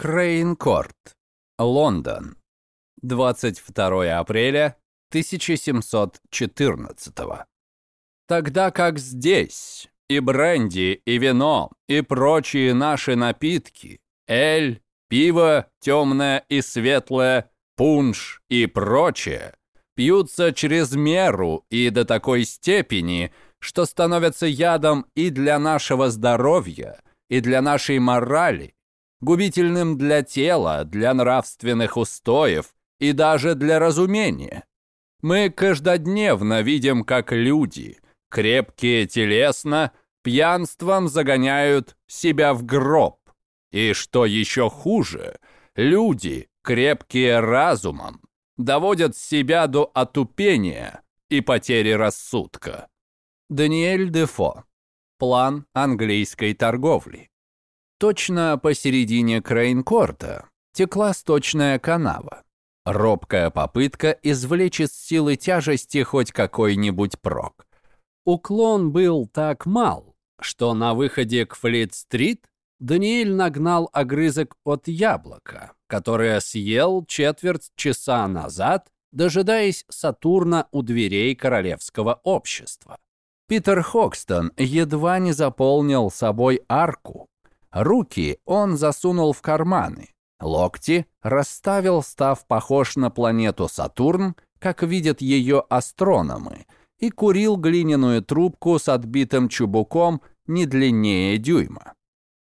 Крейнкорт, Лондон, 22 апреля 1714 Тогда как здесь и бренди, и вино, и прочие наши напитки, эль, пиво темное и светлое, пунш и прочее, пьются через меру и до такой степени, что становятся ядом и для нашего здоровья, и для нашей морали, губительным для тела, для нравственных устоев и даже для разумения. Мы каждодневно видим, как люди, крепкие телесно, пьянством загоняют себя в гроб. И что еще хуже, люди, крепкие разумом, доводят себя до отупения и потери рассудка. Даниэль Дефо. План английской торговли. Точно посередине Крейнкорта текла сточная канава. Робкая попытка извлечь из силы тяжести хоть какой-нибудь прок. Уклон был так мал, что на выходе к Флит-стрит Даниэль нагнал огрызок от яблока, которое съел четверть часа назад, дожидаясь Сатурна у дверей королевского общества. Питер Хокстон едва не заполнил собой арку, Руки он засунул в карманы, локти расставил, став похож на планету Сатурн, как видят ее астрономы, и курил глиняную трубку с отбитым чубуком не длиннее дюйма.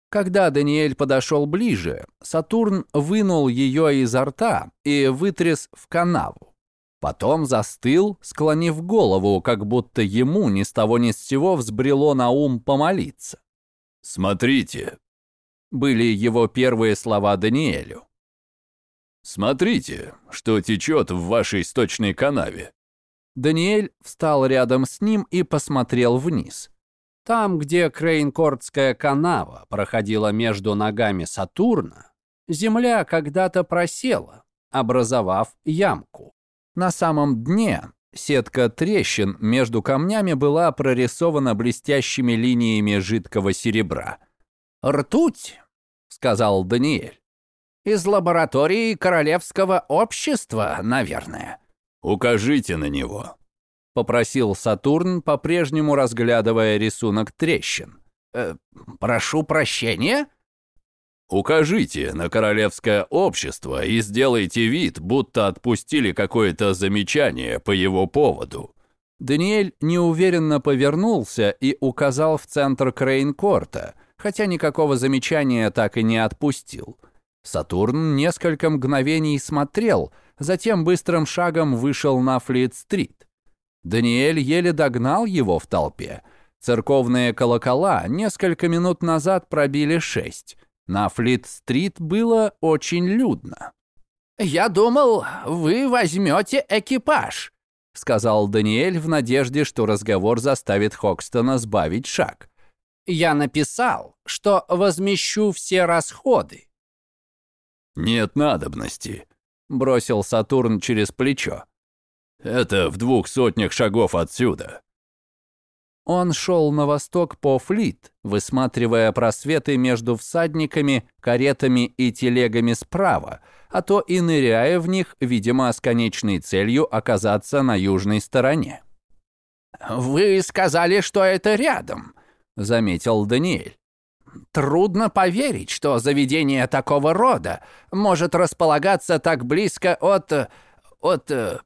Когда Даниэль подошел ближе, Сатурн вынул ее изо рта и вытряс в канаву. Потом застыл, склонив голову, как будто ему ни с того ни с сего взбрело на ум помолиться. «Смотрите, были его первые слова Даниэлю. «Смотрите, что течет в вашей сточной канаве». Даниэль встал рядом с ним и посмотрел вниз. Там, где Крейнкордская канава проходила между ногами Сатурна, земля когда-то просела, образовав ямку. На самом дне сетка трещин между камнями была прорисована блестящими линиями жидкого серебра – «Ртуть», — сказал Даниэль. «Из лаборатории Королевского общества, наверное». «Укажите на него», — попросил Сатурн, по-прежнему разглядывая рисунок трещин. «Э, «Прошу прощения?» «Укажите на Королевское общество и сделайте вид, будто отпустили какое-то замечание по его поводу». Даниэль неуверенно повернулся и указал в центр Крейнкорта — хотя никакого замечания так и не отпустил. Сатурн несколько мгновений смотрел, затем быстрым шагом вышел на Флит-стрит. Даниэль еле догнал его в толпе. Церковные колокола несколько минут назад пробили шесть. На Флит-стрит было очень людно. «Я думал, вы возьмете экипаж», — сказал Даниэль в надежде, что разговор заставит Хокстона сбавить шаг я написал, что возмещу все расходы». «Нет надобности», — бросил Сатурн через плечо. «Это в двух сотнях шагов отсюда». Он шел на восток по флит, высматривая просветы между всадниками, каретами и телегами справа, а то и ныряя в них, видимо, с конечной целью оказаться на южной стороне. «Вы сказали, что это рядом», заметил Даниэль. Трудно поверить, что заведение такого рода может располагаться так близко от... от... Э,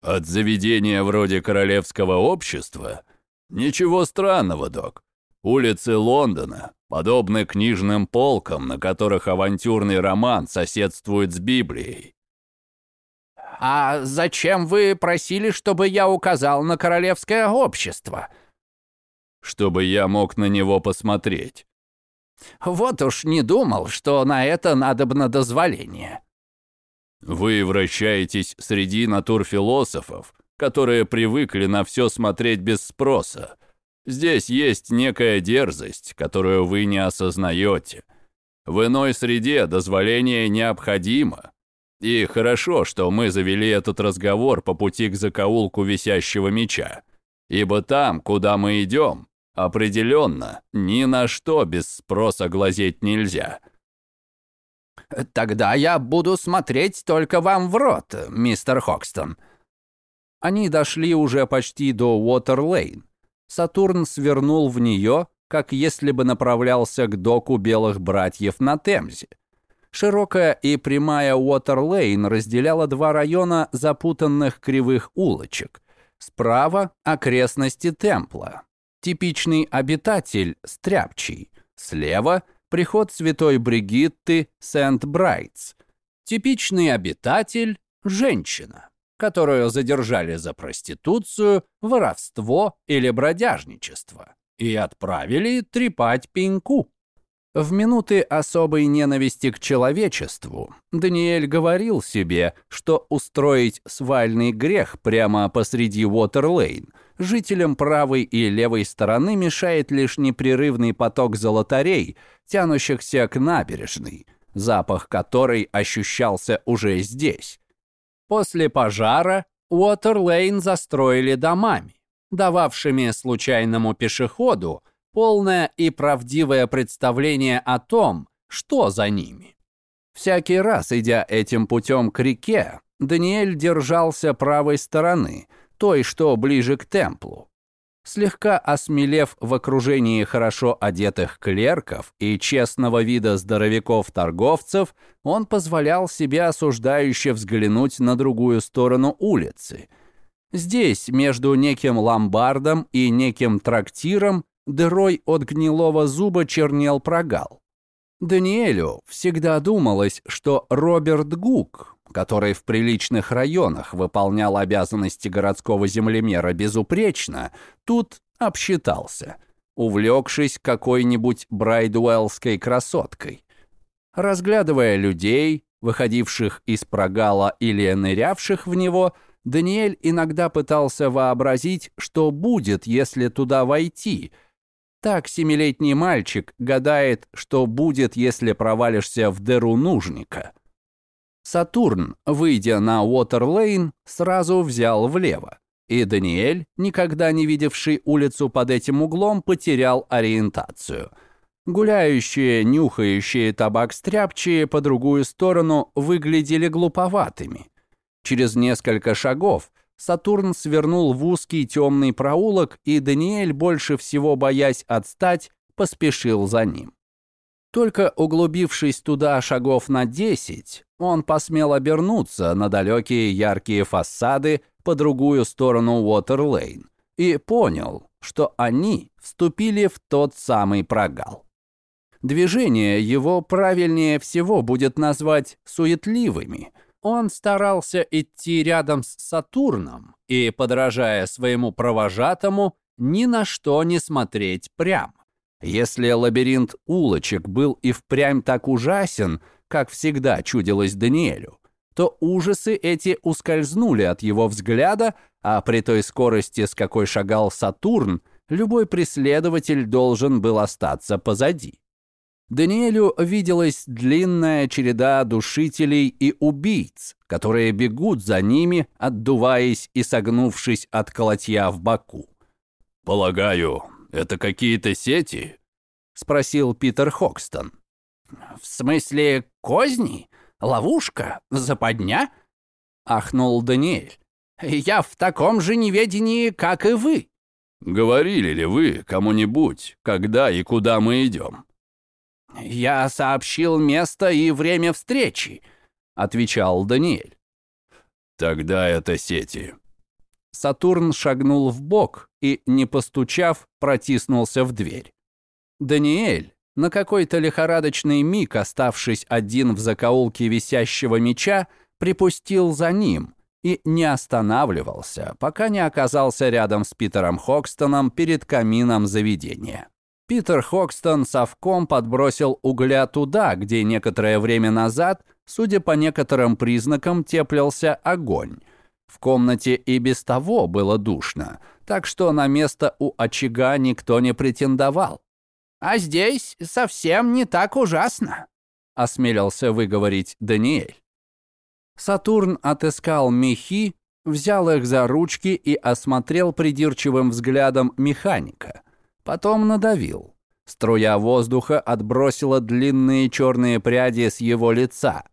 от заведения вроде королевского общества? Ничего странного, док. Улицы Лондона подобны книжным полкам, на которых авантюрный роман соседствует с Библией. «А зачем вы просили, чтобы я указал на королевское общество?» Чтобы я мог на него посмотреть. Вот уж не думал, что на это надобно дозволение. Вы вращаетесь среди натурфилософов, которые привыкли на все смотреть без спроса. Здесь есть некая дерзость, которую вы не осознаете. В иной среде дозволение необходимо. И хорошо, что мы завели этот разговор по пути к закоулку висящего меча. Ибо там, куда мы идем, определенно ни на что без спроса глазеть нельзя. Тогда я буду смотреть только вам в рот, мистер Хокстон». Они дошли уже почти до Уотер-Лейн. Сатурн свернул в нее, как если бы направлялся к доку белых братьев на Темзе. Широкая и прямая Уотер-Лейн разделяла два района запутанных кривых улочек. Справа – окрестности Темпла. Типичный обитатель – Стряпчий. Слева – приход святой Бригитты Сент-Брайтс. Типичный обитатель – женщина, которую задержали за проституцию, воровство или бродяжничество и отправили трепать пеньку. В минуты особой ненависти к человечеству Даниэль говорил себе, что устроить свальный грех прямо посреди Уотерлейн жителям правой и левой стороны мешает лишь непрерывный поток золотарей, тянущихся к набережной, запах которой ощущался уже здесь. После пожара Уотерлейн застроили домами дававшими случайному пешеходу полное и правдивое представление о том, что за ними. Всякий раз, идя этим путем к реке, Даниэль держался правой стороны, той, что ближе к темплу. Слегка осмелев в окружении хорошо одетых клерков и честного вида здоровяков-торговцев, он позволял себе осуждающе взглянуть на другую сторону улицы – Здесь, между неким ломбардом и неким трактиром, дырой от гнилого зуба чернел прогал. Даниэлю всегда думалось, что Роберт Гук, который в приличных районах выполнял обязанности городского землемера безупречно, тут обсчитался, увлекшись какой-нибудь брайдуэллской красоткой. Разглядывая людей, выходивших из прогала или нырявших в него, Даниэль иногда пытался вообразить, что будет, если туда войти. Так семилетний мальчик гадает, что будет, если провалишься в дыру нужника. Сатурн, выйдя на Уотерлейн, сразу взял влево. И Даниэль, никогда не видевший улицу под этим углом, потерял ориентацию. Гуляющие, нюхающие табак стряпчие по другую сторону выглядели глуповатыми. Через несколько шагов Сатурн свернул в узкий темный проулок, и Даниэль, больше всего боясь отстать, поспешил за ним. Только углубившись туда шагов на десять, он посмел обернуться на далекие яркие фасады по другую сторону Уотерлейн и понял, что они вступили в тот самый прогал. Движение его правильнее всего будет назвать суетливыми – он старался идти рядом с Сатурном и, подражая своему провожатому, ни на что не смотреть прямо. Если лабиринт улочек был и впрямь так ужасен, как всегда чудилось Даниэлю, то ужасы эти ускользнули от его взгляда, а при той скорости, с какой шагал Сатурн, любой преследователь должен был остаться позади. Даниэлю виделась длинная череда душителей и убийц, которые бегут за ними, отдуваясь и согнувшись от колотья в боку. «Полагаю, это какие-то сети?» — спросил Питер Хокстон. «В смысле козни? Ловушка? Западня?» — ахнул Даниэль. «Я в таком же неведении, как и вы». «Говорили ли вы кому-нибудь, когда и куда мы идем?» «Я сообщил место и время встречи», — отвечал Даниэль. «Тогда это сети». Сатурн шагнул в бок и, не постучав, протиснулся в дверь. Даниэль, на какой-то лихорадочный миг оставшись один в закоулке висящего меча, припустил за ним и не останавливался, пока не оказался рядом с Питером Хокстоном перед камином заведения. Питер Хокстон совком подбросил угля туда, где некоторое время назад, судя по некоторым признакам, теплился огонь. В комнате и без того было душно, так что на место у очага никто не претендовал. «А здесь совсем не так ужасно», — осмелился выговорить Даниэль. Сатурн отыскал мехи, взял их за ручки и осмотрел придирчивым взглядом механика — Потом надавил. Струя воздуха отбросила длинные черные пряди с его лица.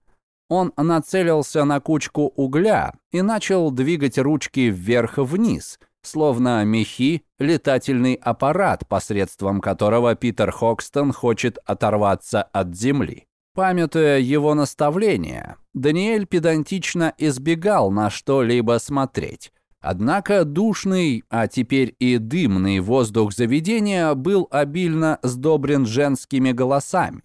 Он нацелился на кучку угля и начал двигать ручки вверх-вниз, словно мехи летательный аппарат, посредством которого Питер Хокстон хочет оторваться от земли. Памятуя его наставления, Даниэль педантично избегал на что-либо смотреть. Однако душный, а теперь и дымный воздух заведения был обильно сдобрен женскими голосами.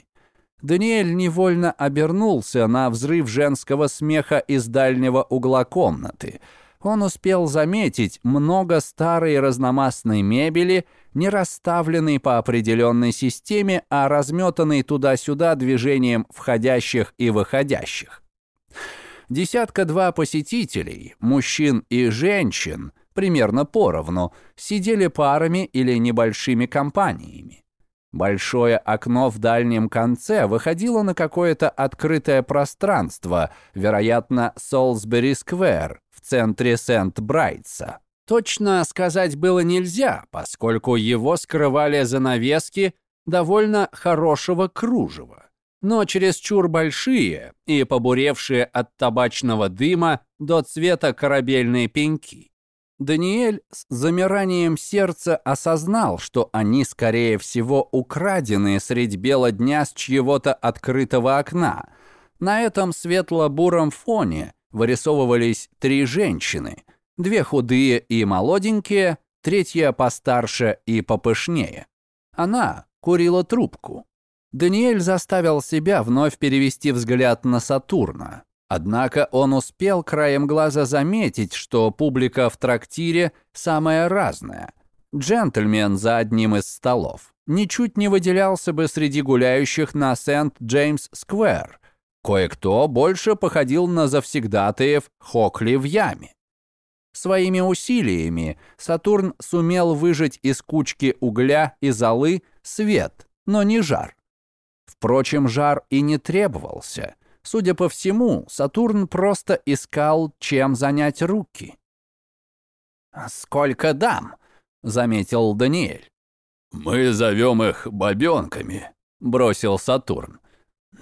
Даниэль невольно обернулся на взрыв женского смеха из дальнего угла комнаты – он успел заметить много старой разномастной мебели, не расставленной по определенной системе, а разметанной туда-сюда движением входящих и выходящих. Десятка-два посетителей, мужчин и женщин, примерно поровну, сидели парами или небольшими компаниями. Большое окно в дальнем конце выходило на какое-то открытое пространство, вероятно, Солсбери-сквер, в центре Сент-Брайтса. Точно сказать было нельзя, поскольку его скрывали занавески довольно хорошего кружева, но чересчур большие и побуревшие от табачного дыма до цвета корабельные пеньки. Даниэль с замиранием сердца осознал, что они, скорее всего, украдены средь бела дня с чьего-то открытого окна. На этом светло-буром фоне вырисовывались три женщины, две худые и молоденькие, третья постарше и попышнее. Она курила трубку. Даниэль заставил себя вновь перевести взгляд на Сатурна. Однако он успел краем глаза заметить, что публика в трактире самая разная. Джентльмен за одним из столов ничуть не выделялся бы среди гуляющих на Сент-Джеймс-сквер, Кое-кто больше походил на завсегдатаев Хокли в яме. Своими усилиями Сатурн сумел выжать из кучки угля и золы свет, но не жар. Впрочем, жар и не требовался. Судя по всему, Сатурн просто искал, чем занять руки. «Сколько дам?» — заметил Даниэль. «Мы зовем их бабенками», — бросил Сатурн.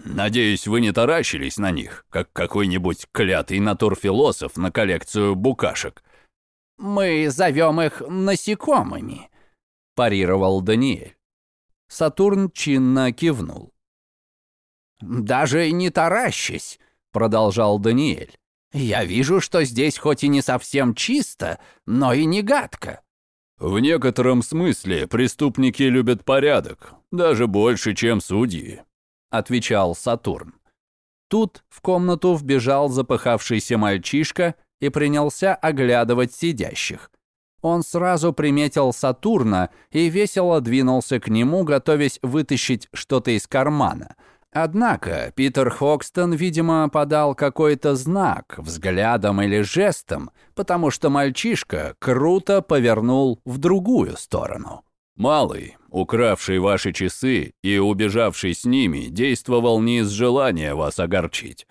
Надеюсь, вы не таращились на них, как какой-нибудь клятый натурфилософ на коллекцию букашек. Мы зовем их насекомыми, парировал Даниэль. Сатурн чинно кивнул. «Даже не таращись», — продолжал Даниэль. «Я вижу, что здесь хоть и не совсем чисто, но и не гадко». «В некотором смысле преступники любят порядок, даже больше, чем судьи», — отвечал Сатурн. Тут в комнату вбежал запыхавшийся мальчишка и принялся оглядывать сидящих. Он сразу приметил Сатурна и весело двинулся к нему, готовясь вытащить что-то из кармана. Однако Питер Хокстон, видимо, подал какой-то знак, взглядом или жестом, потому что мальчишка круто повернул в другую сторону. Малый, укравший ваши часы и убежавший с ними, действовал не из желания вас огорчить.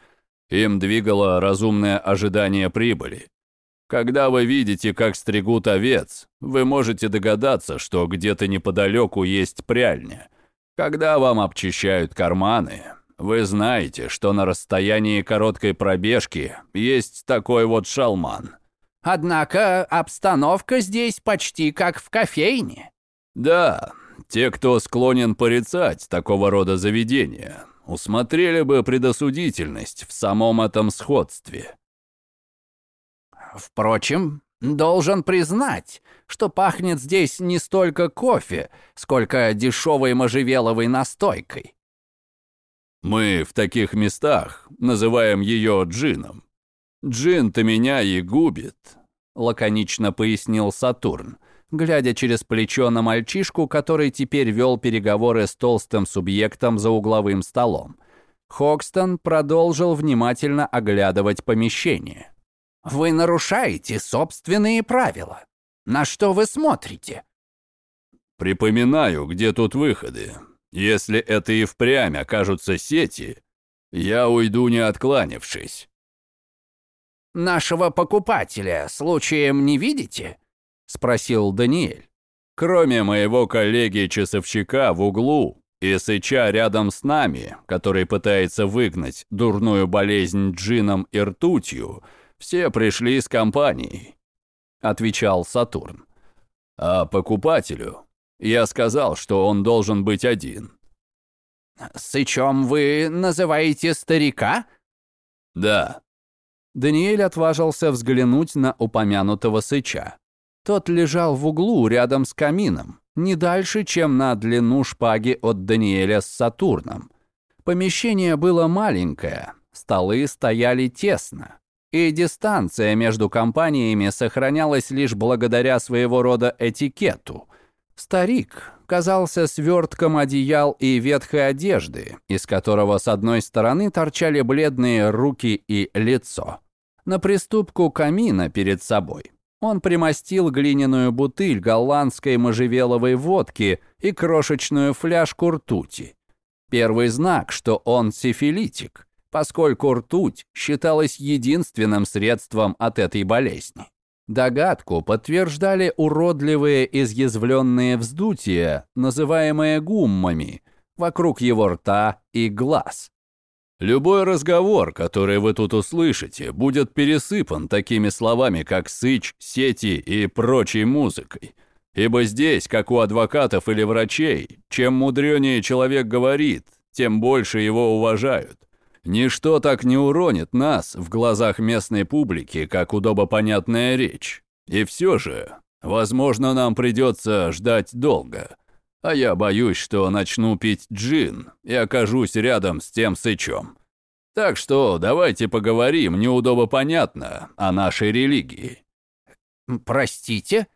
Им двигало разумное ожидание прибыли. Когда вы видите, как стригут овец, вы можете догадаться, что где-то неподалеку есть пряльня. Когда вам обчищают карманы, вы знаете, что на расстоянии короткой пробежки есть такой вот шалман. Однако обстановка здесь почти как в кофейне. Да, те, кто склонен порицать такого рода заведения, усмотрели бы предосудительность в самом этом сходстве. Впрочем, должен признать, что пахнет здесь не столько кофе, сколько дешевой можжевеловой настойкой. Мы в таких местах называем ее джином. Джин-то меня и губит, лаконично пояснил Сатурн глядя через плечо на мальчишку, который теперь вел переговоры с толстым субъектом за угловым столом. Хокстон продолжил внимательно оглядывать помещение. «Вы нарушаете собственные правила. На что вы смотрите?» «Припоминаю, где тут выходы. Если это и впрямь окажутся сети, я уйду, не откланившись». «Нашего покупателя случаем не видите?» — спросил Даниэль. Кроме моего коллеги-часовщика в углу и сыча рядом с нами, который пытается выгнать дурную болезнь джином и ртутью, все пришли с компанией», — отвечал Сатурн. «А покупателю я сказал, что он должен быть один». «Сычом вы называете старика?» «Да». Даниэль отважился взглянуть на упомянутого сыча. Тот лежал в углу рядом с камином, не дальше, чем на длину шпаги от Даниэля с Сатурном. Помещение было маленькое, столы стояли тесно, и дистанция между компаниями сохранялась лишь благодаря своего рода этикету. Старик казался свертком одеял и ветхой одежды, из которого с одной стороны торчали бледные руки и лицо. На приступку камина перед собой он примостил глиняную бутыль голландской можжевеловой водки и крошечную фляжку ртути. Первый знак, что он сифилитик, поскольку ртуть считалась единственным средством от этой болезни. Догадку подтверждали уродливые изъязвленные вздутия, называемые гуммами, вокруг его рта и глаз. Любой разговор, который вы тут услышите, будет пересыпан такими словами, как «сыч», «сети» и прочей музыкой. Ибо здесь, как у адвокатов или врачей, чем мудренее человек говорит, тем больше его уважают. Ничто так не уронит нас в глазах местной публики, как удобопонятная речь. И все же, возможно, нам придется ждать долго а я боюсь, что начну пить джин и окажусь рядом с тем сычом. Так что давайте поговорим неудобно понятно о нашей религии. Простите?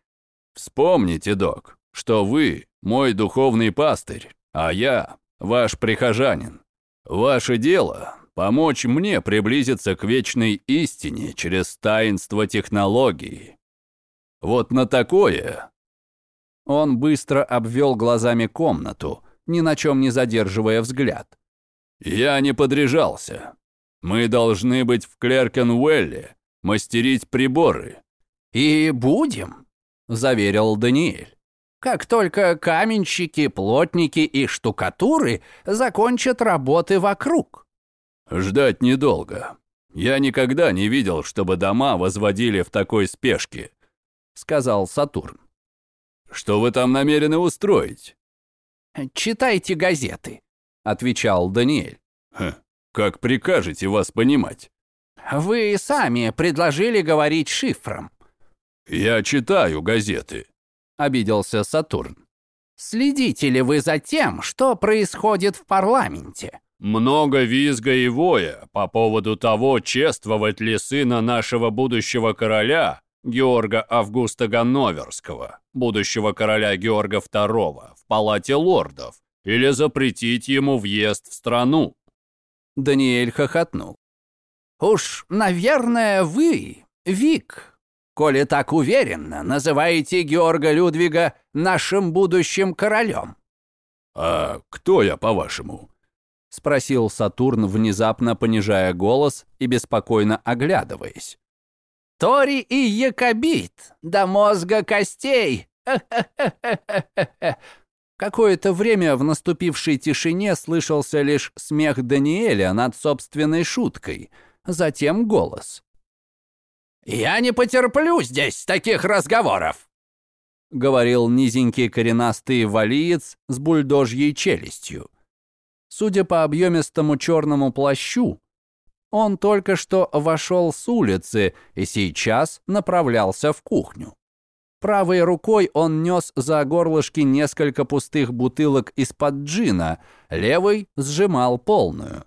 Вспомните, док, что вы мой духовный пастырь, а я ваш прихожанин. Ваше дело — помочь мне приблизиться к вечной истине через таинство технологии. Вот на такое он быстро обвел глазами комнату, ни на чем не задерживая взгляд. «Я не подряжался. Мы должны быть в Клеркенуэлле, мастерить приборы». «И будем», — заверил Даниэль. «Как только каменщики, плотники и штукатуры закончат работы вокруг». «Ждать недолго. Я никогда не видел, чтобы дома возводили в такой спешке», — сказал Сатурн. Что вы там намерены устроить?» «Читайте газеты», — отвечал Даниэль. Хм, «Как прикажете вас понимать?» «Вы сами предложили говорить шифром». «Я читаю газеты», — обиделся Сатурн. «Следите ли вы за тем, что происходит в парламенте?» «Много визга и воя по поводу того, чествовать ли сына нашего будущего короля Георга Августа Ганноверского, будущего короля Георга II, в палате лордов, или запретить ему въезд в страну. Даниэль хохотнул. «Уж, наверное, вы, Вик, коли так уверенно называете Георга Людвига нашим будущим королем». «А кто я, по-вашему?» — спросил Сатурн, внезапно понижая голос и беспокойно оглядываясь. Тори и якобит, до мозга костей. Какое-то время в наступившей тишине слышался лишь смех Даниэля над собственной шуткой, затем голос. «Я не потерплю здесь таких разговоров!» — говорил низенький коренастый валиец с бульдожьей челюстью. Судя по объемистому черному плащу, он только что вошел с улицы и сейчас направлялся в кухню. Правой рукой он нес за горлышки несколько пустых бутылок из-под джина, левой сжимал полную.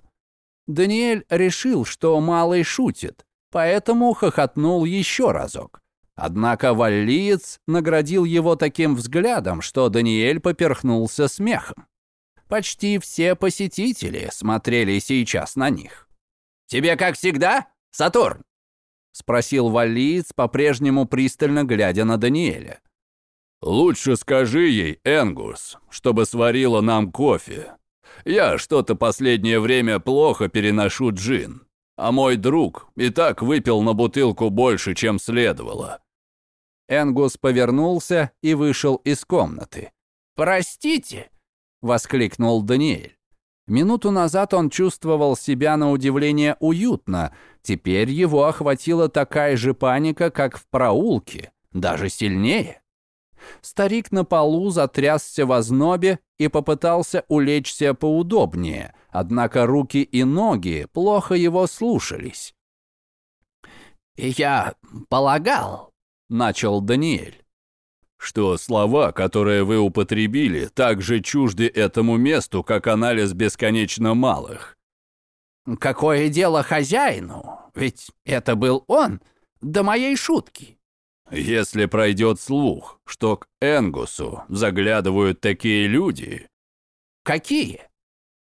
Даниэль решил, что малый шутит, поэтому хохотнул еще разок. Однако валлиец наградил его таким взглядом, что Даниэль поперхнулся смехом. Почти все посетители смотрели сейчас на них. «Тебе как всегда, Сатурн?» — спросил валиец, по-прежнему пристально глядя на Даниэля. «Лучше скажи ей, Энгус, чтобы сварила нам кофе. Я что-то последнее время плохо переношу джин, а мой друг и так выпил на бутылку больше, чем следовало». Энгус повернулся и вышел из комнаты. «Простите!» — воскликнул Даниэль. Минуту назад он чувствовал себя на удивление уютно, теперь его охватила такая же паника, как в проулке, даже сильнее. Старик на полу затрясся в ознобе и попытался улечься поудобнее, однако руки и ноги плохо его слушались. «Я полагал», — начал Даниэль, что слова, которые вы употребили, так же чужды этому месту, как анализ бесконечно малых. «Какое дело хозяину? Ведь это был он, до моей шутки». Если пройдет слух, что к Энгусу заглядывают такие люди... Какие?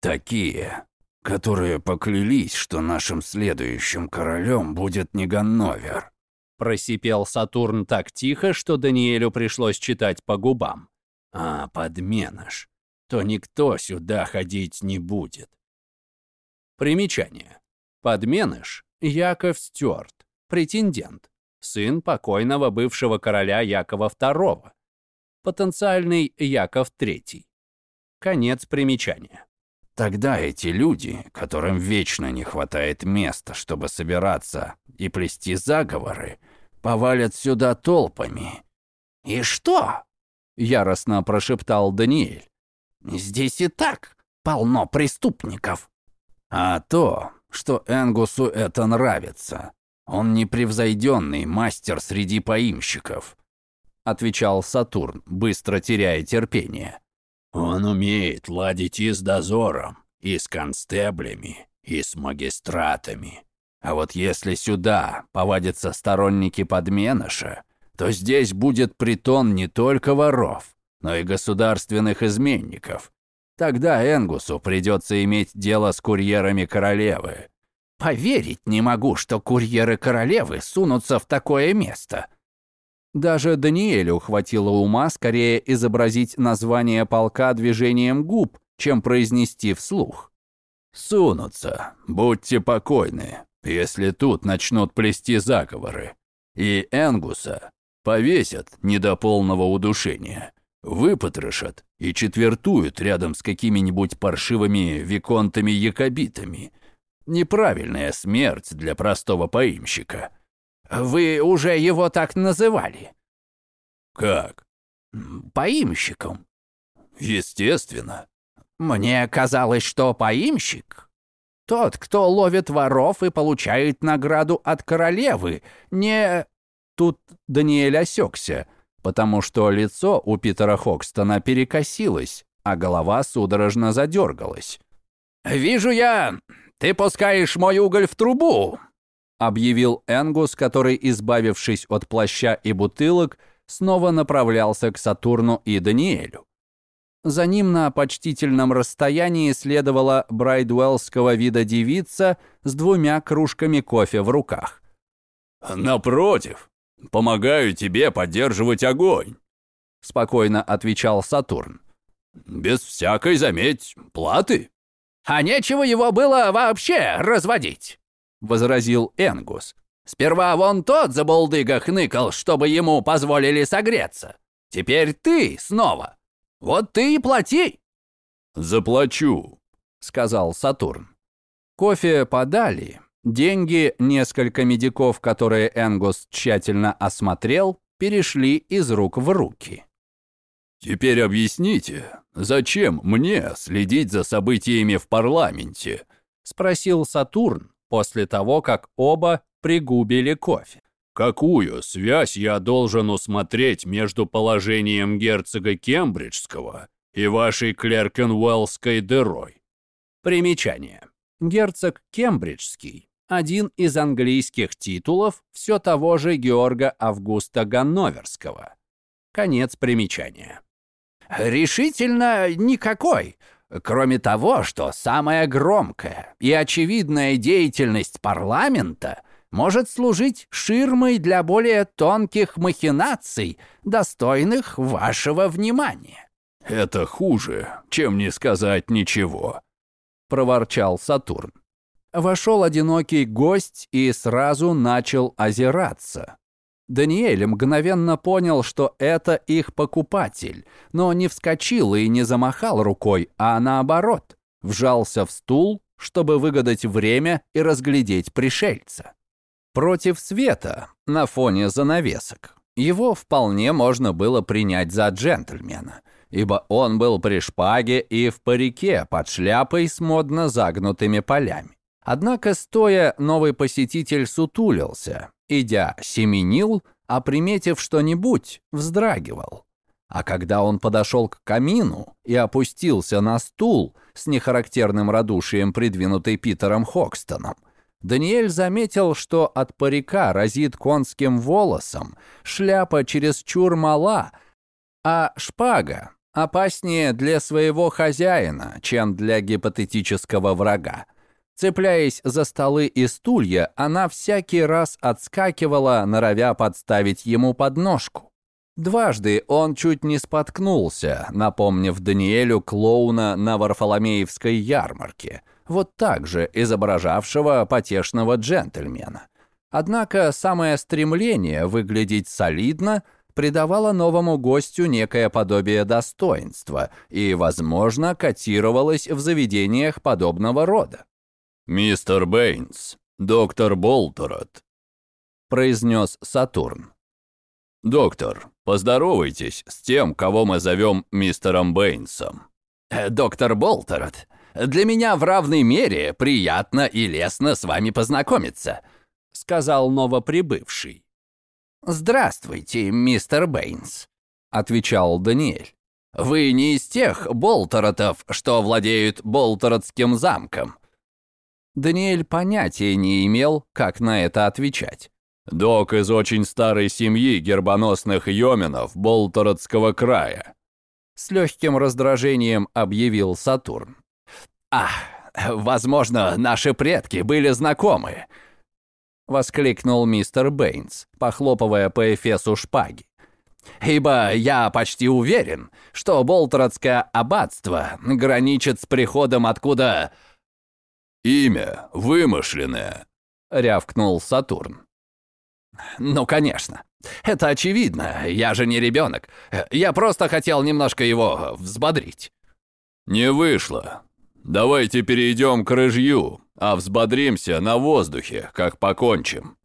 Такие, которые поклялись, что нашим следующим королем будет не Ганновер. Просипел Сатурн так тихо, что Даниэлю пришлось читать по губам. А, подменыш, то никто сюда ходить не будет. Примечание. Подменыш Яков Стюарт, претендент сын покойного бывшего короля Якова II, потенциальный Яков III. Конец примечания. Тогда эти люди, которым вечно не хватает места, чтобы собираться и плести заговоры, повалят сюда толпами. «И что?» — яростно прошептал Даниэль. «Здесь и так полно преступников». «А то, что Энгусу это нравится. Он непревзойденный мастер среди поимщиков», — отвечал Сатурн, быстро теряя терпение. «Он умеет ладить и с дозором, и с констеблями, и с магистратами. А вот если сюда повадятся сторонники подменыша, то здесь будет притон не только воров, но и государственных изменников. Тогда Энгусу придется иметь дело с курьерами королевы, Поверить не могу, что курьеры королевы сунутся в такое место. Даже Даниэлю хватило ума скорее изобразить название полка движением губ, чем произнести вслух. «Сунутся, будьте покойны, если тут начнут плести заговоры. И Энгуса повесят не до полного удушения, выпотрошат и четвертуют рядом с какими-нибудь паршивыми виконтами-якобитами, Неправильная смерть для простого поимщика. Вы уже его так называли. Как? Поимщиком. Естественно. Мне казалось, что поимщик — тот, кто ловит воров и получает награду от королевы, не... Тут Даниэль осекся, потому что лицо у Питера Хокстона перекосилось, а голова судорожно задергалась. «Вижу я, «Ты пускаешь мой уголь в трубу!» объявил Энгус, который, избавившись от плаща и бутылок, снова направлялся к Сатурну и Даниэлю. За ним на почтительном расстоянии следовала брайдуэллского вида девица с двумя кружками кофе в руках. «Напротив, помогаю тебе поддерживать огонь», — спокойно отвечал Сатурн. «Без всякой, заметь, платы». «А нечего его было вообще разводить», — возразил Энгус. «Сперва вон тот забулдыга хныкал, чтобы ему позволили согреться. Теперь ты снова. Вот ты и плати». «Заплачу», — сказал Сатурн. Кофе подали. Деньги, несколько медиков, которые Энгус тщательно осмотрел, перешли из рук в руки. «Теперь объясните, зачем мне следить за событиями в парламенте?» — спросил Сатурн после того, как оба пригубили кофе. «Какую связь я должен усмотреть между положением герцога Кембриджского и вашей Клеркенуэллской дырой?» Примечание. Герцог Кембриджский – один из английских титулов все того же Георга Августа Ганноверского. Конец примечания. Решительно никакой. Кроме того, что самая громкая и очевидная деятельность парламента может служить ширмой для более тонких махинаций, достойных вашего внимания. «Это хуже, чем не сказать ничего», — проворчал Сатурн. Вошел одинокий гость и сразу начал озираться. Даниэль мгновенно понял, что это их покупатель, но не вскочил и не замахал рукой, а наоборот, вжался в стул, чтобы выгадать время и разглядеть пришельца. Против света, на фоне занавесок, его вполне можно было принять за джентльмена, ибо он был при шпаге и в парике под шляпой с модно загнутыми полями. Однако, стоя, новый посетитель сутулился, идя, семенил, а приметив что-нибудь, вздрагивал. А когда он подошел к камину и опустился на стул с нехарактерным радушием, придвинутый Питером Хокстоном, Даниэль заметил, что от парика разит конским волосом, шляпа чересчур мала, а шпага опаснее для своего хозяина, чем для гипотетического врага. Цепляясь за столы и стулья, она всякий раз отскакивала, норовя подставить ему подножку. Дважды он чуть не споткнулся, напомнив Даниэлю клоуна на Варфоломеевской ярмарке, вот так же изображавшего потешного джентльмена. Однако самое стремление выглядеть солидно придавало новому гостю некое подобие достоинства и, возможно, котировалось в заведениях подобного рода. «Мистер Бэйнс, доктор Болтерот», — произнес Сатурн. «Доктор, поздоровайтесь с тем, кого мы зовем мистером Бэйнсом». «Доктор Болтерот, для меня в равной мере приятно и лестно с вами познакомиться», — сказал новоприбывший. «Здравствуйте, мистер Бэйнс», — отвечал Даниэль. «Вы не из тех Болтеротов, что владеют Болтеротским замком?» Даниэль понятия не имел, как на это отвечать. «Док из очень старой семьи гербоносных йоменов Болтородского края», с легким раздражением объявил Сатурн. «Ах, возможно, наши предки были знакомы», — воскликнул мистер Бэйнс, похлопывая по эфесу шпаги. «Ибо я почти уверен, что Болтородское аббатство граничит с приходом откуда «Имя вымышленное», — рявкнул Сатурн. «Ну, конечно. Это очевидно. Я же не ребенок. Я просто хотел немножко его взбодрить». «Не вышло. Давайте перейдем к рыжью, а взбодримся на воздухе, как покончим».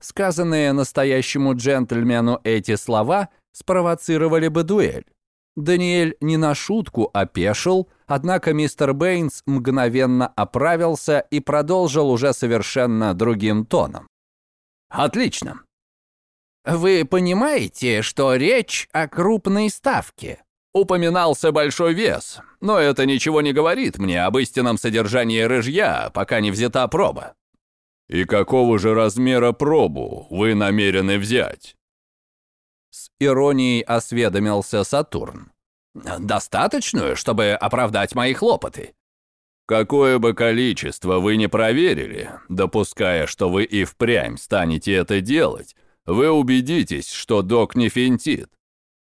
Сказанные настоящему джентльмену эти слова спровоцировали бы дуэль. Даниэль не на шутку опешил, однако мистер Бэйнс мгновенно оправился и продолжил уже совершенно другим тоном. «Отлично. Вы понимаете, что речь о крупной ставке?» Упоминался большой вес, но это ничего не говорит мне об истинном содержании рыжья, пока не взята проба. «И какого же размера пробу вы намерены взять?» С иронией осведомился Сатурн. «Достаточную, чтобы оправдать мои хлопоты». «Какое бы количество вы не проверили, допуская, что вы и впрямь станете это делать, вы убедитесь, что док не финтит.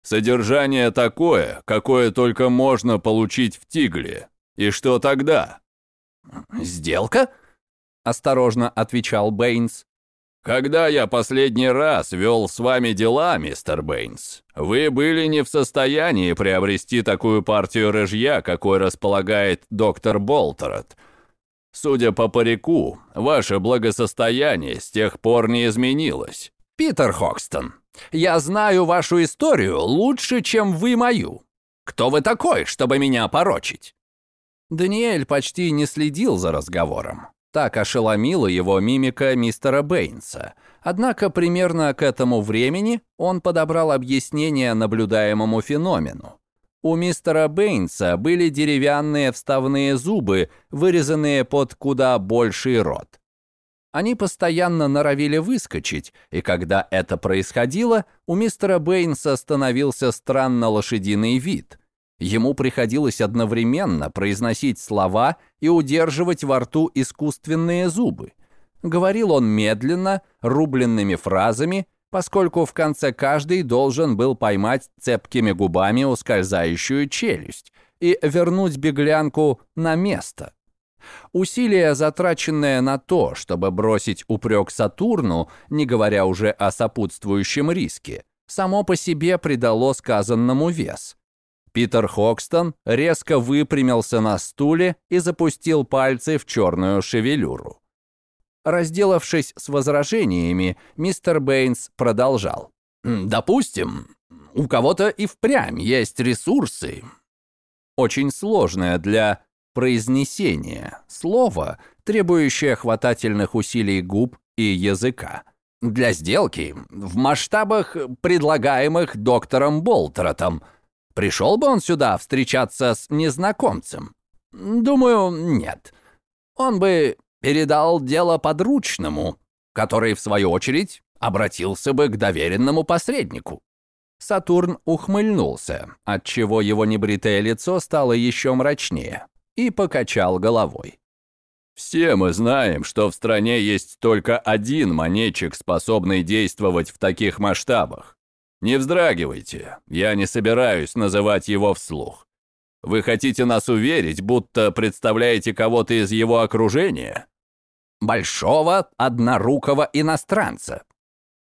Содержание такое, какое только можно получить в тигле. И что тогда?» «Сделка?» — осторожно отвечал Бэйнс. «Когда я последний раз вел с вами дела, мистер Бэйнс, вы были не в состоянии приобрести такую партию рыжья, какой располагает доктор Болтерот. Судя по парику, ваше благосостояние с тех пор не изменилось». «Питер Хокстон, я знаю вашу историю лучше, чем вы мою. Кто вы такой, чтобы меня порочить?» Даниэль почти не следил за разговором. Так ошеломила его мимика мистера Бэйнса. Однако примерно к этому времени он подобрал объяснение наблюдаемому феномену. У мистера Бэйнса были деревянные вставные зубы, вырезанные под куда больший рот. Они постоянно норовили выскочить, и когда это происходило, у мистера Бэйнса становился странно лошадиный вид – Ему приходилось одновременно произносить слова и удерживать во рту искусственные зубы. Говорил он медленно, рубленными фразами, поскольку в конце каждый должен был поймать цепкими губами ускользающую челюсть и вернуть беглянку на место. Усилия, затраченные на то, чтобы бросить упрек Сатурну, не говоря уже о сопутствующем риске, само по себе придало сказанному вес. Питер Хокстон резко выпрямился на стуле и запустил пальцы в черную шевелюру. Разделавшись с возражениями, мистер Бэйнс продолжал. «Допустим, у кого-то и впрямь есть ресурсы». Очень сложное для произнесения слово, требующее хватательных усилий губ и языка. Для сделки в масштабах, предлагаемых доктором Болтеротом – Пришел бы он сюда встречаться с незнакомцем? Думаю, нет. Он бы передал дело подручному, который, в свою очередь, обратился бы к доверенному посреднику. Сатурн ухмыльнулся, отчего его небритое лицо стало еще мрачнее, и покачал головой. «Все мы знаем, что в стране есть только один монетчик, способный действовать в таких масштабах. Не вздрагивайте, я не собираюсь называть его вслух. Вы хотите нас уверить, будто представляете кого-то из его окружения? Большого однорукого иностранца,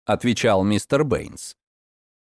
отвечал мистер Бэйнс.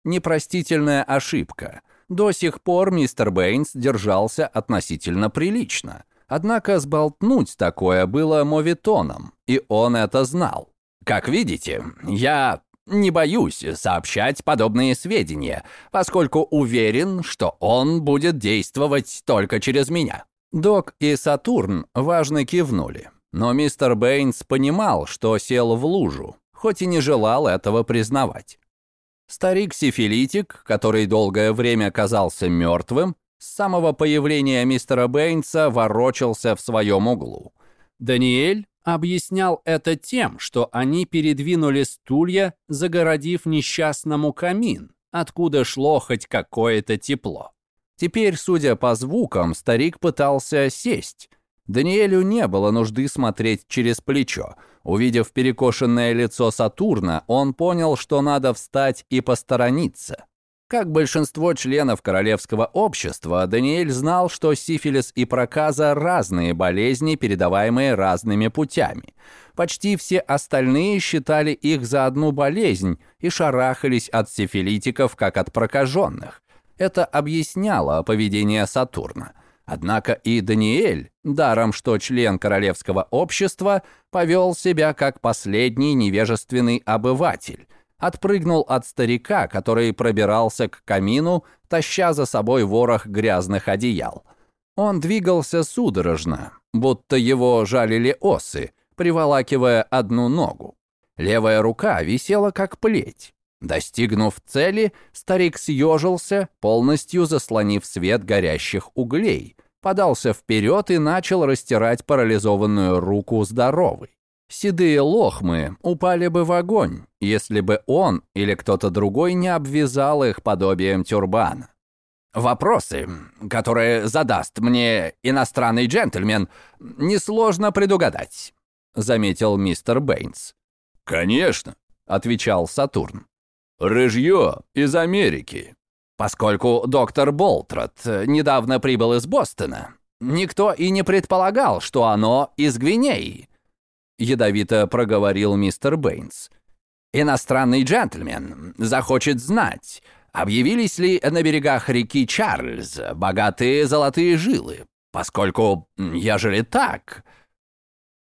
Непростительная ошибка. До сих пор мистер Бэйнс держался относительно прилично. Однако сболтнуть такое было моветоном, и он это знал. Как видите, я не боюсь сообщать подобные сведения, поскольку уверен, что он будет действовать только через меня». Док и Сатурн важно кивнули, но мистер Бэйнс понимал, что сел в лужу, хоть и не желал этого признавать. Старик-сифилитик, который долгое время казался мертвым, с самого появления мистера Бэйнса ворочался в своем углу. Даниэль объяснял это тем, что они передвинули стулья, загородив несчастному камин, откуда шло хоть какое-то тепло. Теперь, судя по звукам, старик пытался сесть. Даниэлю не было нужды смотреть через плечо. Увидев перекошенное лицо Сатурна, он понял, что надо встать и посторониться. Как большинство членов королевского общества, Даниэль знал, что сифилис и проказа – разные болезни, передаваемые разными путями. Почти все остальные считали их за одну болезнь и шарахались от сифилитиков, как от прокаженных. Это объясняло поведение Сатурна. Однако и Даниэль, даром что член королевского общества, повел себя как последний невежественный обыватель – отпрыгнул от старика, который пробирался к камину, таща за собой ворох грязных одеял. Он двигался судорожно, будто его жалили осы, приволакивая одну ногу. Левая рука висела как плеть. Достигнув цели, старик съежился, полностью заслонив свет горящих углей, подался вперед и начал растирать парализованную руку здоровой. Седые лохмы упали бы в огонь, если бы он или кто-то другой не обвязал их подобием тюрбана. Вопросы, которые задаст мне иностранный джентльмен, несложно предугадать, заметил мистер Бэйнс. Конечно, отвечал Сатурн. Рыжье из Америки. Поскольку доктор Болтрот недавно прибыл из Бостона, никто и не предполагал, что оно из Гвинеи. Ядовито проговорил мистер Бэйнс. «Иностранный джентльмен захочет знать, объявились ли на берегах реки Чарльз богатые золотые жилы, поскольку, ежели так...»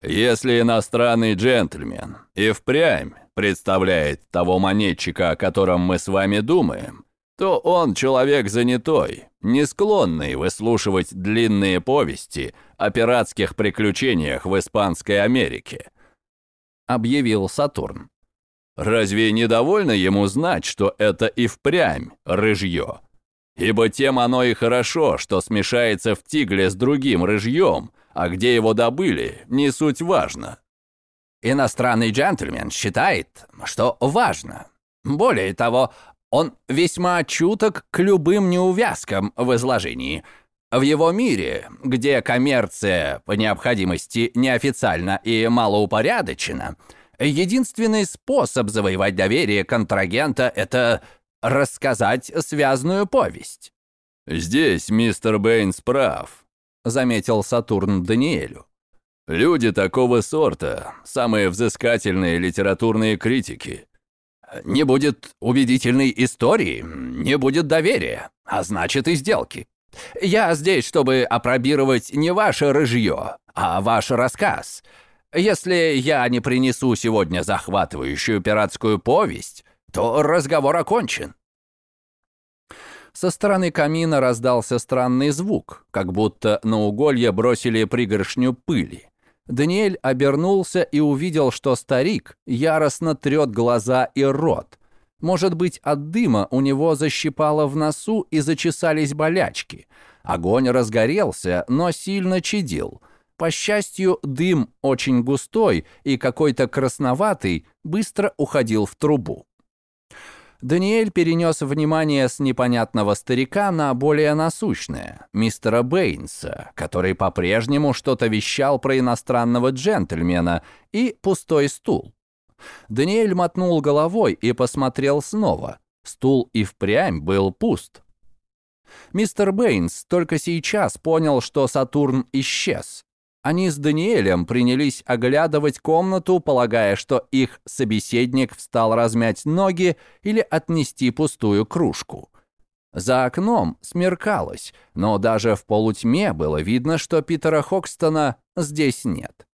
«Если иностранный джентльмен и впрямь представляет того монетчика, о котором мы с вами думаем, то он человек занятой, не склонный выслушивать длинные повести о пиратских приключениях в Испанской Америке», — объявил Сатурн. «Разве недовольно ему знать, что это и впрямь рыжье? Ибо тем оно и хорошо, что смешается в тигле с другим рыжьем, а где его добыли, не суть важно». Иностранный джентльмен считает, что важно. Более того, он весьма чуток к любым неувязкам в изложении. В его мире, где коммерция по необходимости неофициально и малоупорядочена, единственный способ завоевать доверие контрагента – это рассказать связанную повесть. «Здесь мистер Бэйнс прав», — заметил Сатурн Даниэлю. Люди такого сорта – самые взыскательные литературные критики. Не будет убедительной истории, не будет доверия, а значит и сделки. Я здесь, чтобы опробировать не ваше рыжье, а ваш рассказ. Если я не принесу сегодня захватывающую пиратскую повесть, то разговор окончен. Со стороны камина раздался странный звук, как будто на уголье бросили пригоршню пыли. Даниэль обернулся и увидел, что старик яростно трет глаза и рот. Может быть, от дыма у него защипало в носу и зачесались болячки. Огонь разгорелся, но сильно чадил. По счастью, дым очень густой и какой-то красноватый быстро уходил в трубу. Даниэль перенес внимание с непонятного старика на более насущное, мистера Бэйнса, который по-прежнему что-то вещал про иностранного джентльмена, и пустой стул. Даниэль мотнул головой и посмотрел снова. Стул и впрямь был пуст. Мистер Бэйнс только сейчас понял, что Сатурн исчез. Они с Даниэлем принялись оглядывать комнату, полагая, что их собеседник встал размять ноги или отнести пустую кружку. За окном смеркалось, но даже в полутьме было видно, что Питера Хокстона здесь нет.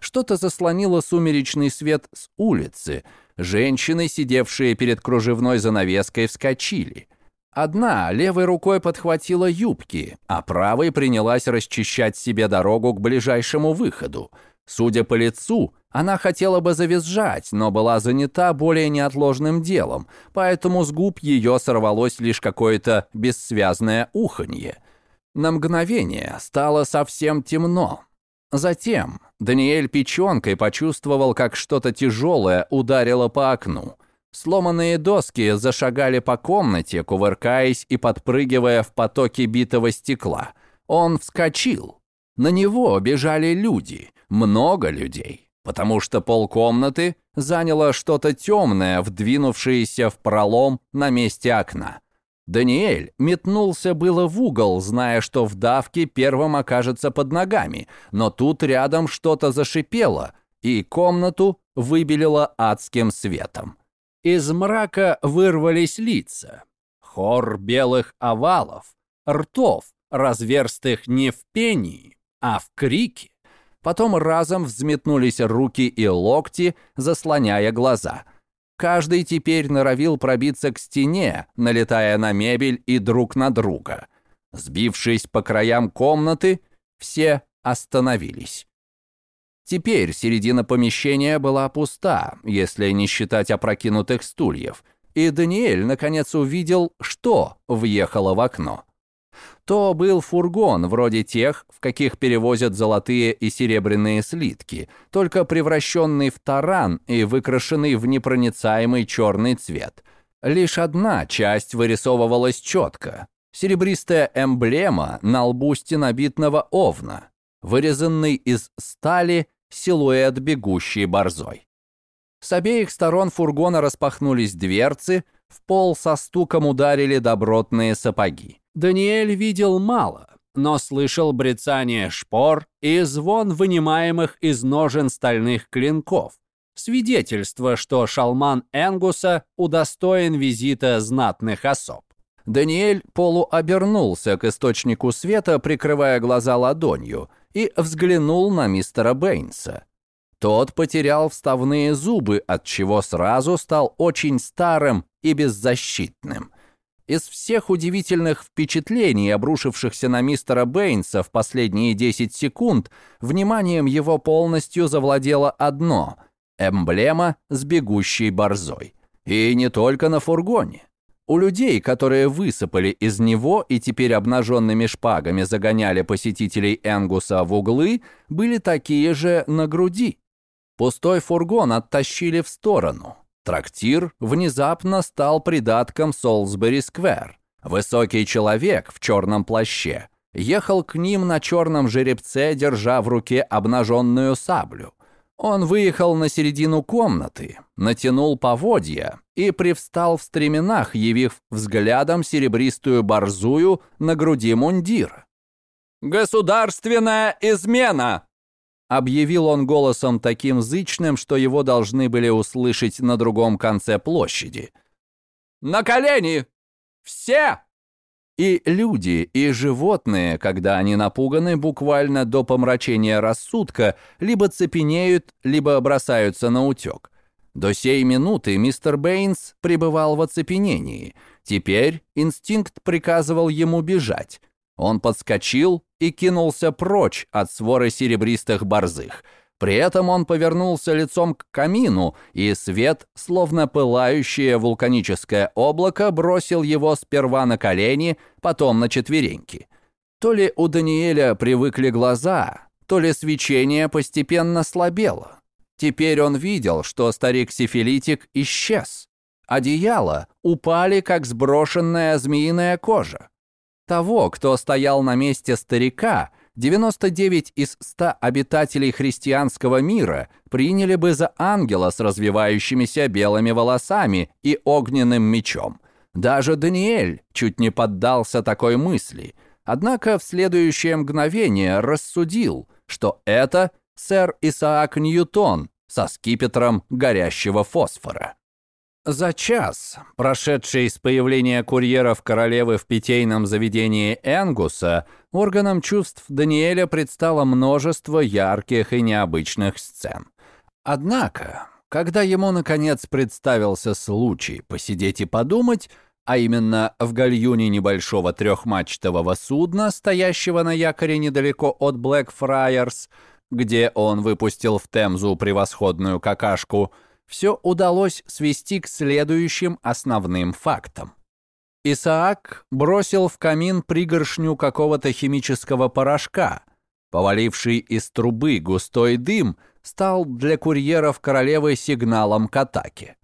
Что-то заслонило сумеречный свет с улицы. Женщины, сидевшие перед кружевной занавеской, вскочили. Одна левой рукой подхватила юбки, а правой принялась расчищать себе дорогу к ближайшему выходу. Судя по лицу, она хотела бы завизжать, но была занята более неотложным делом, поэтому с губ ее сорвалось лишь какое-то бессвязное уханье. На мгновение стало совсем темно. Затем Даниэль печенкой почувствовал, как что-то тяжелое ударило по окну. Сломанные доски зашагали по комнате, кувыркаясь и подпрыгивая в потоке битого стекла. Он вскочил. На него бежали люди, много людей, потому что полкомнаты заняло что-то темное, вдвинувшееся в пролом на месте окна. Даниэль метнулся было в угол, зная, что в давке первым окажется под ногами, но тут рядом что-то зашипело, и комнату выбелило адским светом. Из мрака вырвались лица. Хор белых овалов, ртов, разверстых не в пении, а в крике. Потом разом взметнулись руки и локти, заслоняя глаза. Каждый теперь норовил пробиться к стене, налетая на мебель и друг на друга. Сбившись по краям комнаты, все остановились. Теперь середина помещения была пуста, если не считать опрокинутых стульев, и Даниэль наконец увидел, что въехало в окно. То был фургон, вроде тех, в каких перевозят золотые и серебряные слитки, только превращенный в таран и выкрашенный в непроницаемый черный цвет. Лишь одна часть вырисовывалась четко. Серебристая эмблема на лбу стенобитного овна, вырезанный из стали силуэт бегущей борзой. С обеих сторон фургона распахнулись дверцы, в пол со стуком ударили добротные сапоги. Даниэль видел мало, но слышал брецание шпор и звон вынимаемых из ножен стальных клинков. Свидетельство, что шалман Энгуса удостоен визита знатных особ. Даниэль полуобернулся к источнику света, прикрывая глаза ладонью, и взглянул на мистера Бэйнса. Тот потерял вставные зубы, от чего сразу стал очень старым и беззащитным. Из всех удивительных впечатлений, обрушившихся на мистера Бэйнса в последние 10 секунд, вниманием его полностью завладело одно — эмблема с бегущей борзой. И не только на фургоне. У людей, которые высыпали из него и теперь обнаженными шпагами загоняли посетителей Энгуса в углы, были такие же на груди. Пустой фургон оттащили в сторону. Трактир внезапно стал придатком Солсбери-сквер. Высокий человек в черном плаще ехал к ним на черном жеребце, держа в руке обнаженную саблю. Он выехал на середину комнаты, натянул поводья и привстал в стременах, явив взглядом серебристую борзую на груди мундира. «Государственная измена!» объявил он голосом таким зычным, что его должны были услышать на другом конце площади. «На колени! Все!» И люди, и животные, когда они напуганы буквально до помрачения рассудка, либо цепенеют, либо бросаются на утек. До сей минуты мистер Бэйнс пребывал в оцепенении. Теперь инстинкт приказывал ему бежать. Он подскочил и кинулся прочь от своры серебристых борзых. При этом он повернулся лицом к камину, и свет, словно пылающее вулканическое облако, бросил его сперва на колени, потом на четвереньки. То ли у Даниэля привыкли глаза, то ли свечение постепенно слабело. Теперь он видел, что старик-сифилитик исчез. Одеяла упали, как сброшенная змеиная кожа. Того, кто стоял на месте старика, 99 из 100 обитателей христианского мира приняли бы за ангела с развивающимися белыми волосами и огненным мечом. Даже Даниэль чуть не поддался такой мысли, однако в следующее мгновение рассудил, что это сэр Исаак Ньютон со скипетром горящего фосфора. За час, прошедший с появления курьеров королевы в питейном заведении Энгуса, органам чувств Даниэля предстало множество ярких и необычных сцен. Однако, когда ему, наконец, представился случай посидеть и подумать, а именно в гальюне небольшого трехмачтового судна, стоящего на якоре недалеко от Блэкфрайерс, где он выпустил в Темзу превосходную какашку – все удалось свести к следующим основным фактам. Исаак бросил в камин пригоршню какого-то химического порошка. Поваливший из трубы густой дым стал для курьеров королевы сигналом к атаке.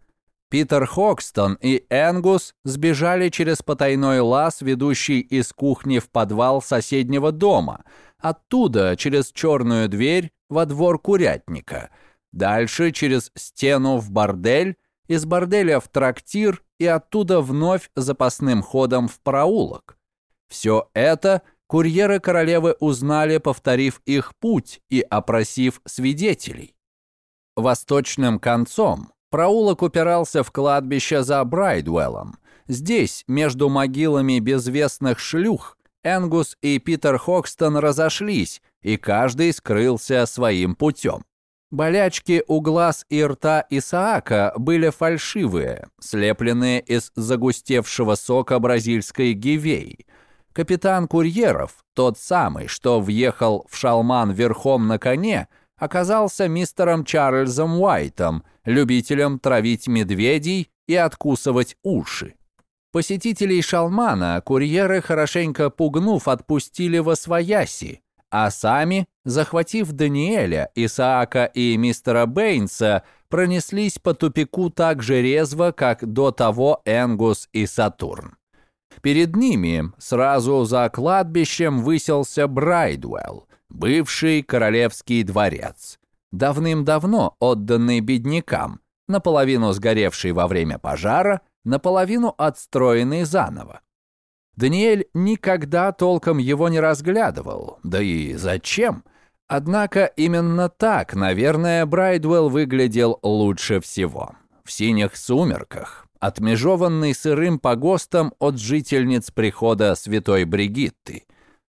Питер Хокстон и Энгус сбежали через потайной лаз, ведущий из кухни в подвал соседнего дома, оттуда через черную дверь во двор курятника – Дальше через стену в бордель, из борделя в трактир и оттуда вновь запасным ходом в проулок. Все это курьеры королевы узнали, повторив их путь и опросив свидетелей. Восточным концом проулок упирался в кладбище за Брайдвеллом. Здесь, между могилами безвестных шлюх, Энгус и Питер Хокстон разошлись, и каждый скрылся своим путем. Болячки у глаз и рта Исаака были фальшивые, слепленные из загустевшего сока бразильской гивеи. Капитан курьеров, тот самый, что въехал в шалман верхом на коне, оказался мистером Чарльзом Уайтом, любителем травить медведей и откусывать уши. Посетителей шалмана курьеры, хорошенько пугнув, отпустили во свояси, а сами, захватив Даниэля, Исаака и мистера Бэйнса, пронеслись по тупику так же резво, как до того Энгус и Сатурн. Перед ними, сразу за кладбищем, выселся Брайдуэлл, бывший королевский дворец, давным-давно отданный беднякам, наполовину сгоревший во время пожара, наполовину отстроенный заново. Даниэль никогда толком его не разглядывал, да и зачем? Однако именно так, наверное, Брайдвелл выглядел лучше всего. В синих сумерках, отмежованный сырым погостом от жительниц прихода святой Бригитты.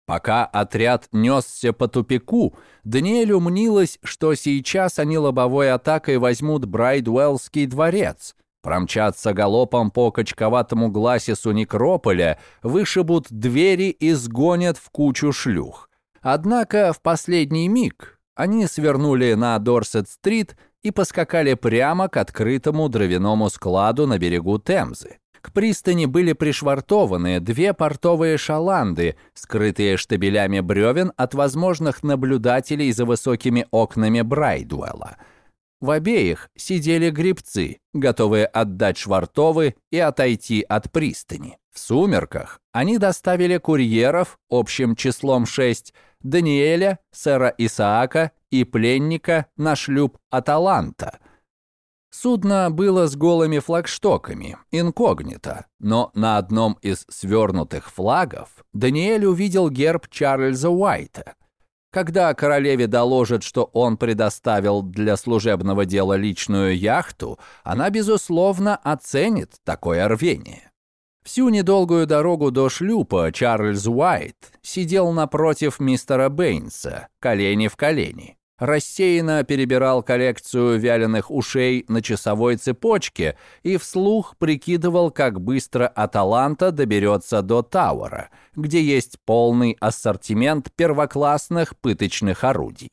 Пока отряд несся по тупику, Даниэлю мнилось, что сейчас они лобовой атакой возьмут Брайдвеллский дворец, Промчатся галопом по качковатому гласису некрополя, вышибут двери и сгонят в кучу шлюх. Однако в последний миг они свернули на Дорсет-стрит и поскакали прямо к открытому дровяному складу на берегу Темзы. К пристани были пришвартованы две портовые шаланды, скрытые штабелями бревен от возможных наблюдателей за высокими окнами Брайдуэлла – в обеих сидели грибцы, готовые отдать швартовы и отойти от пристани. В сумерках они доставили курьеров общим числом шесть, Даниэля, сэра Исаака и пленника на шлюп Аталанта. Судно было с голыми флагштоками, инкогнито, но на одном из свернутых флагов Даниэль увидел герб Чарльза Уайта. Когда королеве доложат, что он предоставил для служебного дела личную яхту, она, безусловно, оценит такое рвение. Всю недолгую дорогу до шлюпа Чарльз Уайт сидел напротив мистера Бэйнса, колени в колени рассеянно перебирал коллекцию вяленых ушей на часовой цепочке и вслух прикидывал, как быстро Аталанта доберется до Тауэра, где есть полный ассортимент первоклассных пыточных орудий.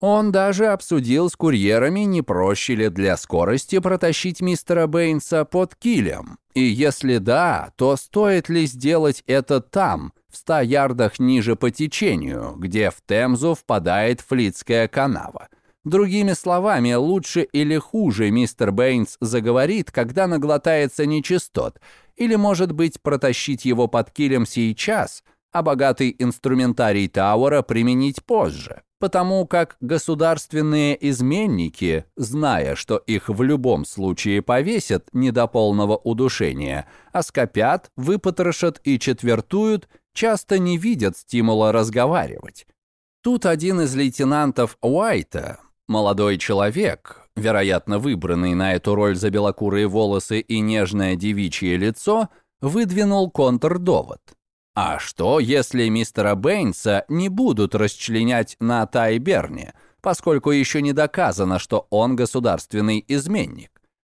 Он даже обсудил с курьерами, не проще ли для скорости протащить мистера Бэйнса под килем. И если да, то стоит ли сделать это там, в ста ярдах ниже по течению, где в Темзу впадает Флицкая канава. Другими словами, лучше или хуже мистер Бэйнс заговорит, когда наглотается нечистот, или, может быть, протащить его под килем сейчас, а богатый инструментарий Тауэра применить позже потому как государственные изменники, зная, что их в любом случае повесят не до полного удушения, оскопят, выпотрошат и четвертуют, часто не видят стимула разговаривать. Тут один из лейтенантов Уайта, молодой человек, вероятно, выбранный на эту роль за белокурые волосы и нежное девичье лицо, выдвинул контрдовод – а что, если мистера Бэйнса не будут расчленять на Тайберне, поскольку еще не доказано, что он государственный изменник?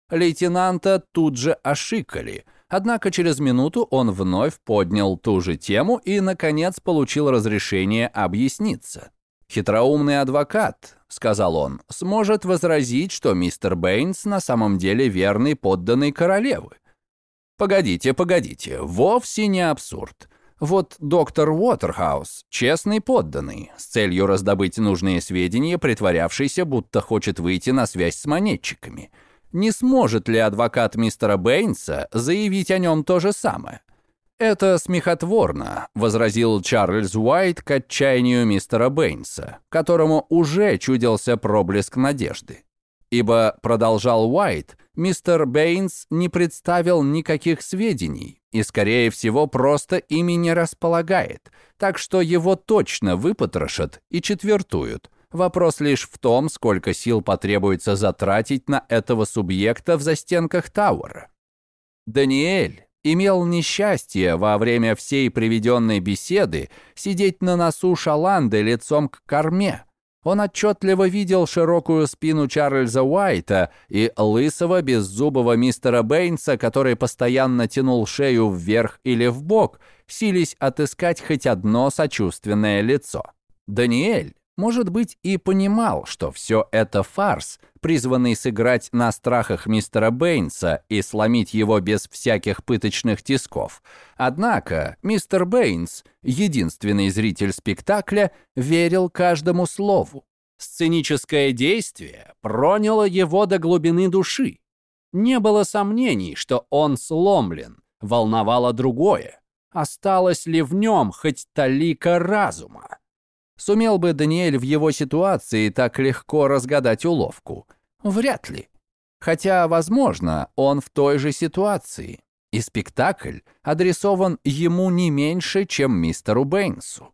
Лейтенанта тут же ошикали, однако через минуту он вновь поднял ту же тему и, наконец, получил разрешение объясниться. «Хитроумный адвокат», — сказал он, — «сможет возразить, что мистер Бэйнс на самом деле верный подданный королевы. Погодите, погодите, вовсе не абсурд. Вот доктор Уотерхаус, честный подданный, с целью раздобыть нужные сведения, притворявшийся, будто хочет выйти на связь с монетчиками. Не сможет ли адвокат мистера Бэйнса заявить о нем то же самое? «Это смехотворно», — возразил Чарльз Уайт к отчаянию мистера Бэйнса, которому уже чудился проблеск надежды. Ибо, продолжал Уайт, мистер Бэйнс не представил никаких сведений и, скорее всего, просто ими не располагает, так что его точно выпотрошат и четвертуют. Вопрос лишь в том, сколько сил потребуется затратить на этого субъекта в застенках Тауэра. Даниэль имел несчастье во время всей приведенной беседы сидеть на носу Шаланды лицом к корме, он отчетливо видел широкую спину Чарльза Уайта и лысого беззубого мистера Бэйнса, который постоянно тянул шею вверх или вбок, силясь отыскать хоть одно сочувственное лицо. Даниэль может быть, и понимал, что все это фарс, призванный сыграть на страхах мистера Бэйнса и сломить его без всяких пыточных тисков. Однако мистер Бэйнс, единственный зритель спектакля, верил каждому слову. Сценическое действие проняло его до глубины души. Не было сомнений, что он сломлен, волновало другое. Осталось ли в нем хоть талика разума? Сумел бы Даниэль в его ситуации так легко разгадать уловку? Вряд ли. Хотя, возможно, он в той же ситуации. И спектакль адресован ему не меньше, чем мистеру Бэйнсу.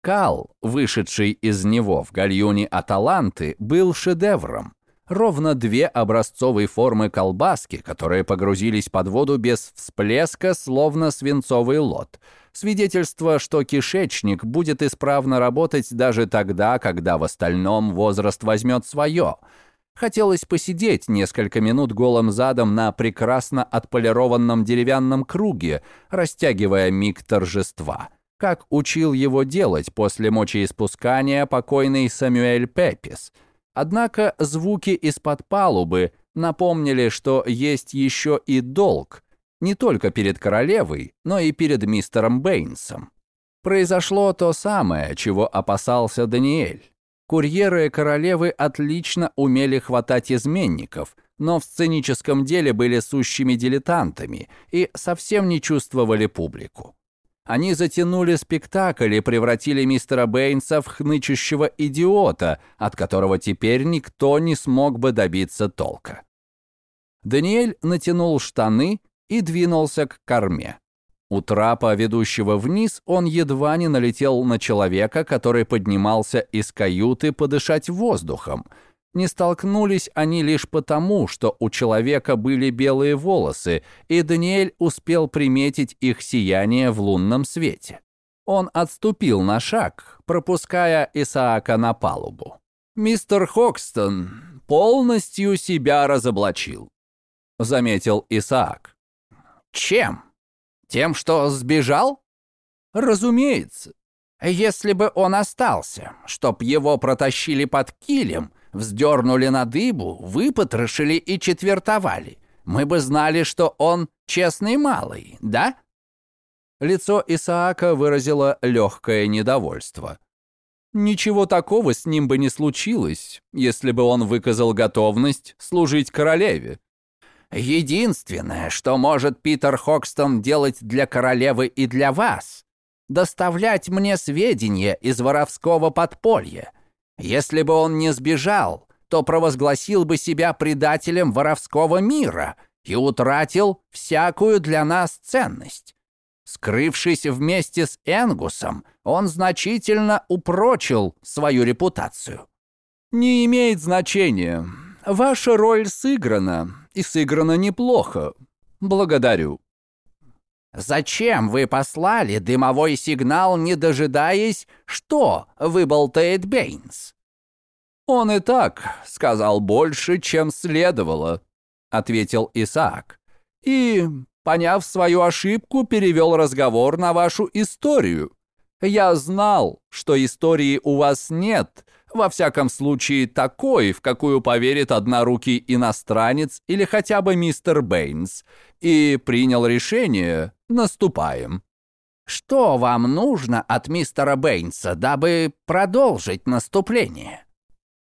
Кал, вышедший из него в гальюне Аталанты, был шедевром. Ровно две образцовые формы колбаски, которые погрузились под воду без всплеска, словно свинцовый лот – Свидетельство, что кишечник будет исправно работать даже тогда, когда в остальном возраст возьмет свое. Хотелось посидеть несколько минут голым задом на прекрасно отполированном деревянном круге, растягивая миг торжества, как учил его делать после мочеиспускания покойный Самюэль Пепис. Однако звуки из-под палубы напомнили, что есть еще и долг, не только перед королевой, но и перед мистером Бэйнсом. Произошло то самое, чего опасался Даниэль. Курьеры королевы отлично умели хватать изменников, но в сценическом деле были сущими дилетантами и совсем не чувствовали публику. Они затянули спектакль и превратили мистера Бэйнса в хнычущего идиота, от которого теперь никто не смог бы добиться толка. Даниэль натянул штаны и двинулся к корме. У трапа, ведущего вниз, он едва не налетел на человека, который поднимался из каюты подышать воздухом. Не столкнулись они лишь потому, что у человека были белые волосы, и Даниэль успел приметить их сияние в лунном свете. Он отступил на шаг, пропуская Исаака на палубу. «Мистер Хокстон полностью себя разоблачил», — заметил Исаак. «Чем?» Тем, что сбежал? Разумеется. Если бы он остался, чтоб его протащили под килем, вздернули на дыбу, выпотрошили и четвертовали, мы бы знали, что он честный малый, да? Лицо Исаака выразило легкое недовольство. Ничего такого с ним бы не случилось, если бы он выказал готовность служить королеве. Единственное, что может Питер Хокстон делать для королевы и для вас, доставлять мне сведения из воровского подполья. Если бы он не сбежал, то провозгласил бы себя предателем воровского мира и утратил всякую для нас ценность. Скрывшись вместе с Энгусом, он значительно упрочил свою репутацию. «Не имеет значения. Ваша роль сыграна, и сыграно неплохо. Благодарю». «Зачем вы послали дымовой сигнал, не дожидаясь, что выболтает Бейнс?» «Он и так сказал больше, чем следовало», — ответил Исаак. «И, поняв свою ошибку, перевел разговор на вашу историю. Я знал, что истории у вас нет, во всяком случае, такой, в какую поверит однорукий иностранец или хотя бы мистер Бэйнс. И принял решение «наступаем». «Что вам нужно от мистера Бэйнса, дабы продолжить наступление?»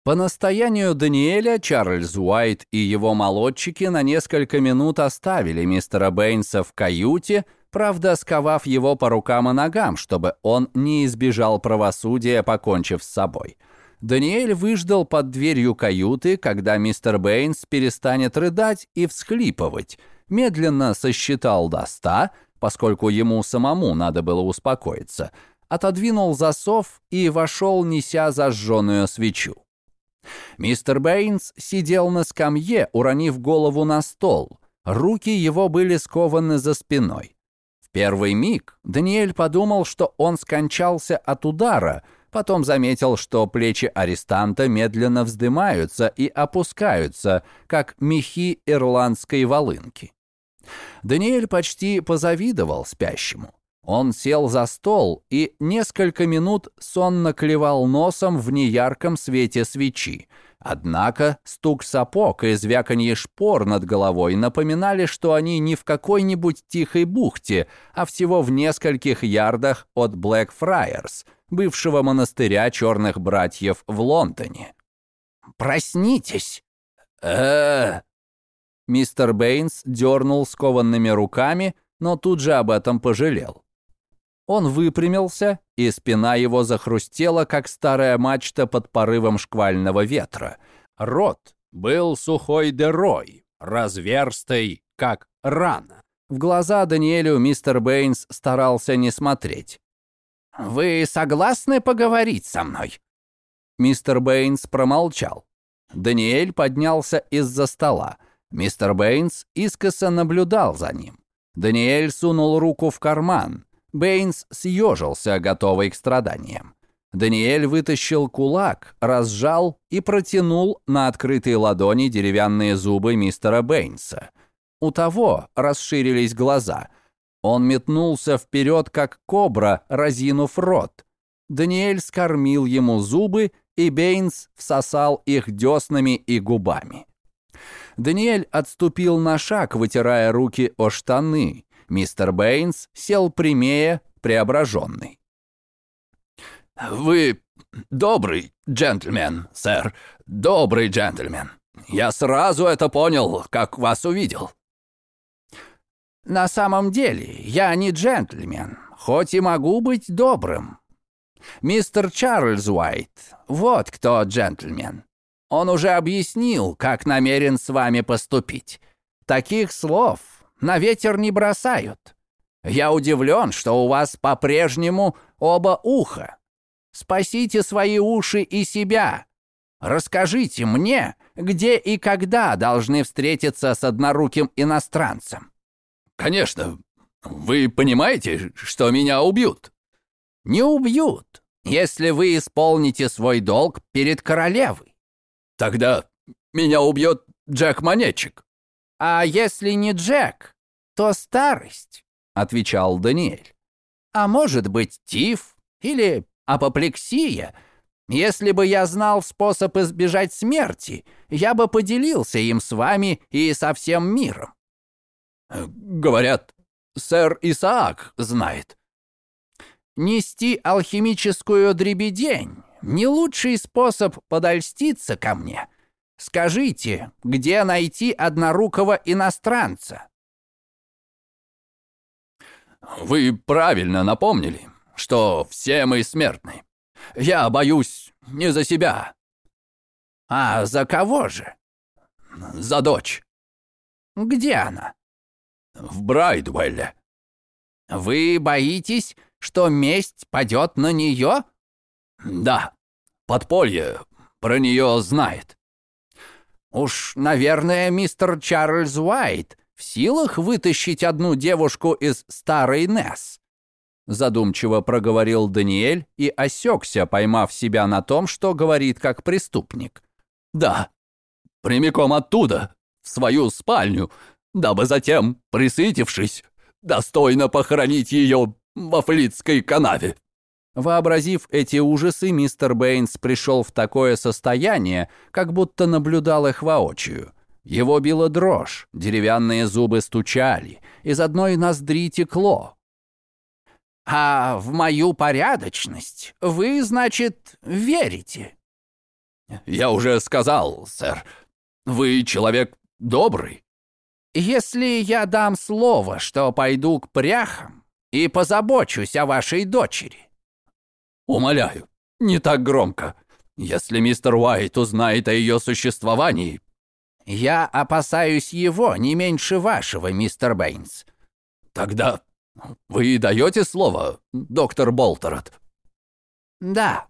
По настоянию Даниэля, Чарльз Уайт и его молодчики на несколько минут оставили мистера Бэйнса в каюте, правда, сковав его по рукам и ногам, чтобы он не избежал правосудия, покончив с собой – Даниэль выждал под дверью каюты, когда мистер Бэйнс перестанет рыдать и всхлипывать, медленно сосчитал до ста, поскольку ему самому надо было успокоиться, отодвинул засов и вошел, неся зажженную свечу. Мистер Бэйнс сидел на скамье, уронив голову на стол. Руки его были скованы за спиной. В первый миг Даниэль подумал, что он скончался от удара — Потом заметил, что плечи арестанта медленно вздымаются и опускаются, как мехи ирландской волынки. Даниэль почти позавидовал спящему. Он сел за стол и несколько минут сонно клевал носом в неярком свете свечи. Однако стук сапог и звяканье шпор над головой напоминали, что они не в какой-нибудь тихой бухте, а всего в нескольких ярдах от Блэкфрайерс — бывшего монастыря черных братьев в Лондоне. «Проснитесь!» э Мистер Бэйнс дернул скованными руками, но тут же об этом пожалел. Он выпрямился, и спина его захрустела, как старая мачта под порывом шквального ветра. Рот был сухой дырой, разверстой, как рана. В глаза Даниэлю мистер Бэйнс старался не смотреть. «Вы согласны поговорить со мной?» Мистер Бэйнс промолчал. Даниэль поднялся из-за стола. Мистер Бэйнс искоса наблюдал за ним. Даниэль сунул руку в карман. Бэйнс съежился, готовый к страданиям. Даниэль вытащил кулак, разжал и протянул на открытой ладони деревянные зубы мистера Бэйнса. У того расширились глаза — он метнулся вперед, как кобра, разинув рот. Даниэль скормил ему зубы, и Бейнс всосал их деснами и губами. Даниэль отступил на шаг, вытирая руки о штаны. Мистер Бейнс сел прямее, преображенный. «Вы добрый джентльмен, сэр, добрый джентльмен. Я сразу это понял, как вас увидел. На самом деле, я не джентльмен, хоть и могу быть добрым. Мистер Чарльз Уайт, вот кто джентльмен. Он уже объяснил, как намерен с вами поступить. Таких слов на ветер не бросают. Я удивлен, что у вас по-прежнему оба уха. Спасите свои уши и себя. Расскажите мне, где и когда должны встретиться с одноруким иностранцем. Конечно. Вы понимаете, что меня убьют? Не убьют, если вы исполните свой долг перед королевой. Тогда меня убьет Джек-монетчик. А если не Джек, то старость, отвечал Даниэль. А может быть, тиф или апоплексия. Если бы я знал способ избежать смерти, я бы поделился им с вами и со всем миром. Говорят, сэр Исаак знает. Нести алхимическую дребедень — не лучший способ подольститься ко мне. Скажите, где найти однорукого иностранца? Вы правильно напомнили, что все мы смертны. Я боюсь не за себя. А за кого же? За дочь. Где она? В Брайдвелле. Вы боитесь, что месть падет на нее? Да. Подполье про нее знает. Уж, наверное, мистер Чарльз Уайт в силах вытащить одну девушку из старой Несс. Задумчиво проговорил Даниэль и осекся, поймав себя на том, что говорит как преступник. «Да, прямиком оттуда, в свою спальню, дабы затем, присытившись, достойно похоронить ее во флицкой канаве». Вообразив эти ужасы, мистер Бэйнс пришел в такое состояние, как будто наблюдал их воочию. Его била дрожь, деревянные зубы стучали, из одной ноздри текло. «А в мою порядочность вы, значит, верите?» «Я уже сказал, сэр, вы человек добрый». «Если я дам слово, что пойду к пряхам и позабочусь о вашей дочери». «Умоляю, не так громко. Если мистер Уайт узнает о ее существовании...» «Я опасаюсь его не меньше вашего, мистер Бэйнс». «Тогда вы даете слово, доктор Болтерот?» «Да».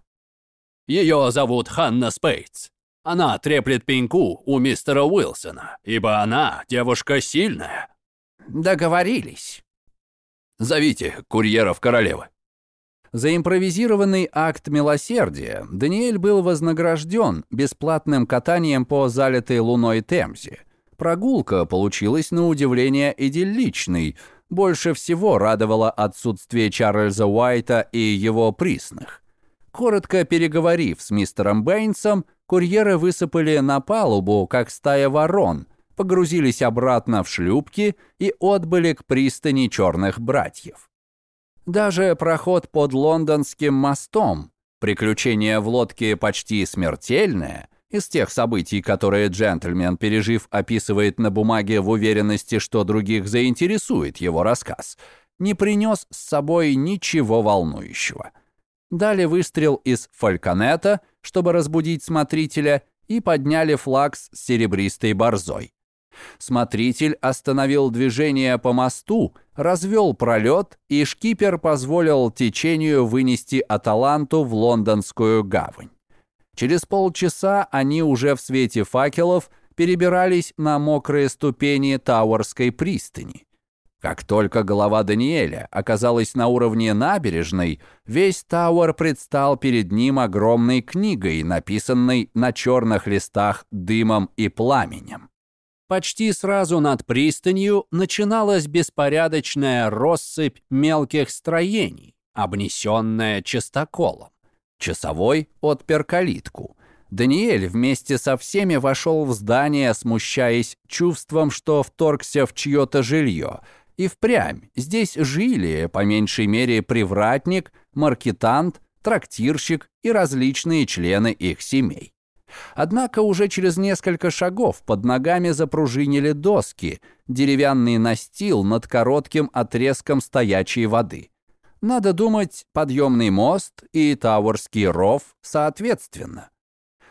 «Ее зовут Ханна Спейтс. Она треплет пеньку у мистера Уилсона, ибо она девушка сильная». «Договорились». «Зовите курьеров королевы». За импровизированный акт милосердия Даниэль был вознагражден бесплатным катанием по залитой луной Темзе. Прогулка получилась на удивление идилличной, больше всего радовало отсутствие Чарльза Уайта и его присных. Коротко переговорив с мистером Бэйнсом, курьеры высыпали на палубу, как стая ворон, погрузились обратно в шлюпки и отбыли к пристани черных братьев. Даже проход под лондонским мостом, приключение в лодке почти смертельное, из тех событий, которые джентльмен, пережив, описывает на бумаге в уверенности, что других заинтересует его рассказ, не принес с собой ничего волнующего. Дали выстрел из фальконета, чтобы разбудить смотрителя, и подняли флаг с серебристой борзой. Смотритель остановил движение по мосту, развел пролет, и шкипер позволил течению вынести Аталанту в лондонскую гавань. Через полчаса они уже в свете факелов перебирались на мокрые ступени Тауэрской пристани. Как только голова Даниэля оказалась на уровне набережной, весь Тауэр предстал перед ним огромной книгой, написанной на черных листах дымом и пламенем. Почти сразу над пристанью начиналась беспорядочная россыпь мелких строений, обнесенная частоколом. Часовой отпер калитку. Даниэль вместе со всеми вошел в здание, смущаясь чувством, что вторгся в чье-то жилье. И впрямь здесь жили, по меньшей мере, привратник, маркетант, трактирщик и различные члены их семей. Однако уже через несколько шагов под ногами запружинили доски, деревянный настил над коротким отрезком стоячей воды. Надо думать, подъемный мост и Тауэрский ров соответственно.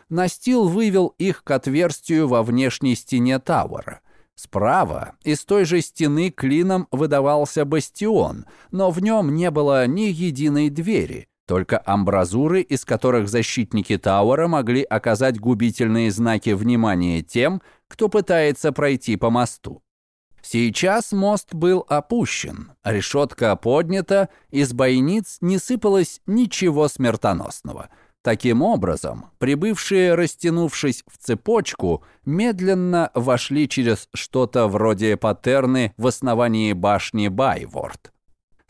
Настил вывел их к отверстию во внешней стене Тауэра. Справа из той же стены клином выдавался бастион, но в нем не было ни единой двери, только амбразуры, из которых защитники Тауэра могли оказать губительные знаки внимания тем, кто пытается пройти по мосту. Сейчас мост был опущен, решетка поднята, из бойниц не сыпалось ничего смертоносного – Таким образом, прибывшие, растянувшись в цепочку, медленно вошли через что-то вроде паттерны в основании башни Байворд.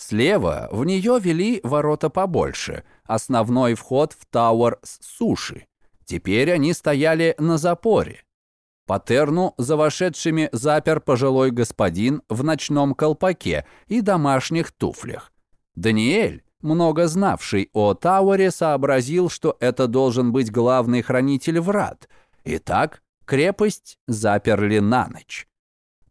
Слева в нее вели ворота побольше, основной вход в Тауэр с суши. Теперь они стояли на запоре. Патерну за вошедшими запер пожилой господин в ночном колпаке и домашних туфлях. Даниэль, много знавший о Тауэре, сообразил, что это должен быть главный хранитель врат. Итак, крепость заперли на ночь.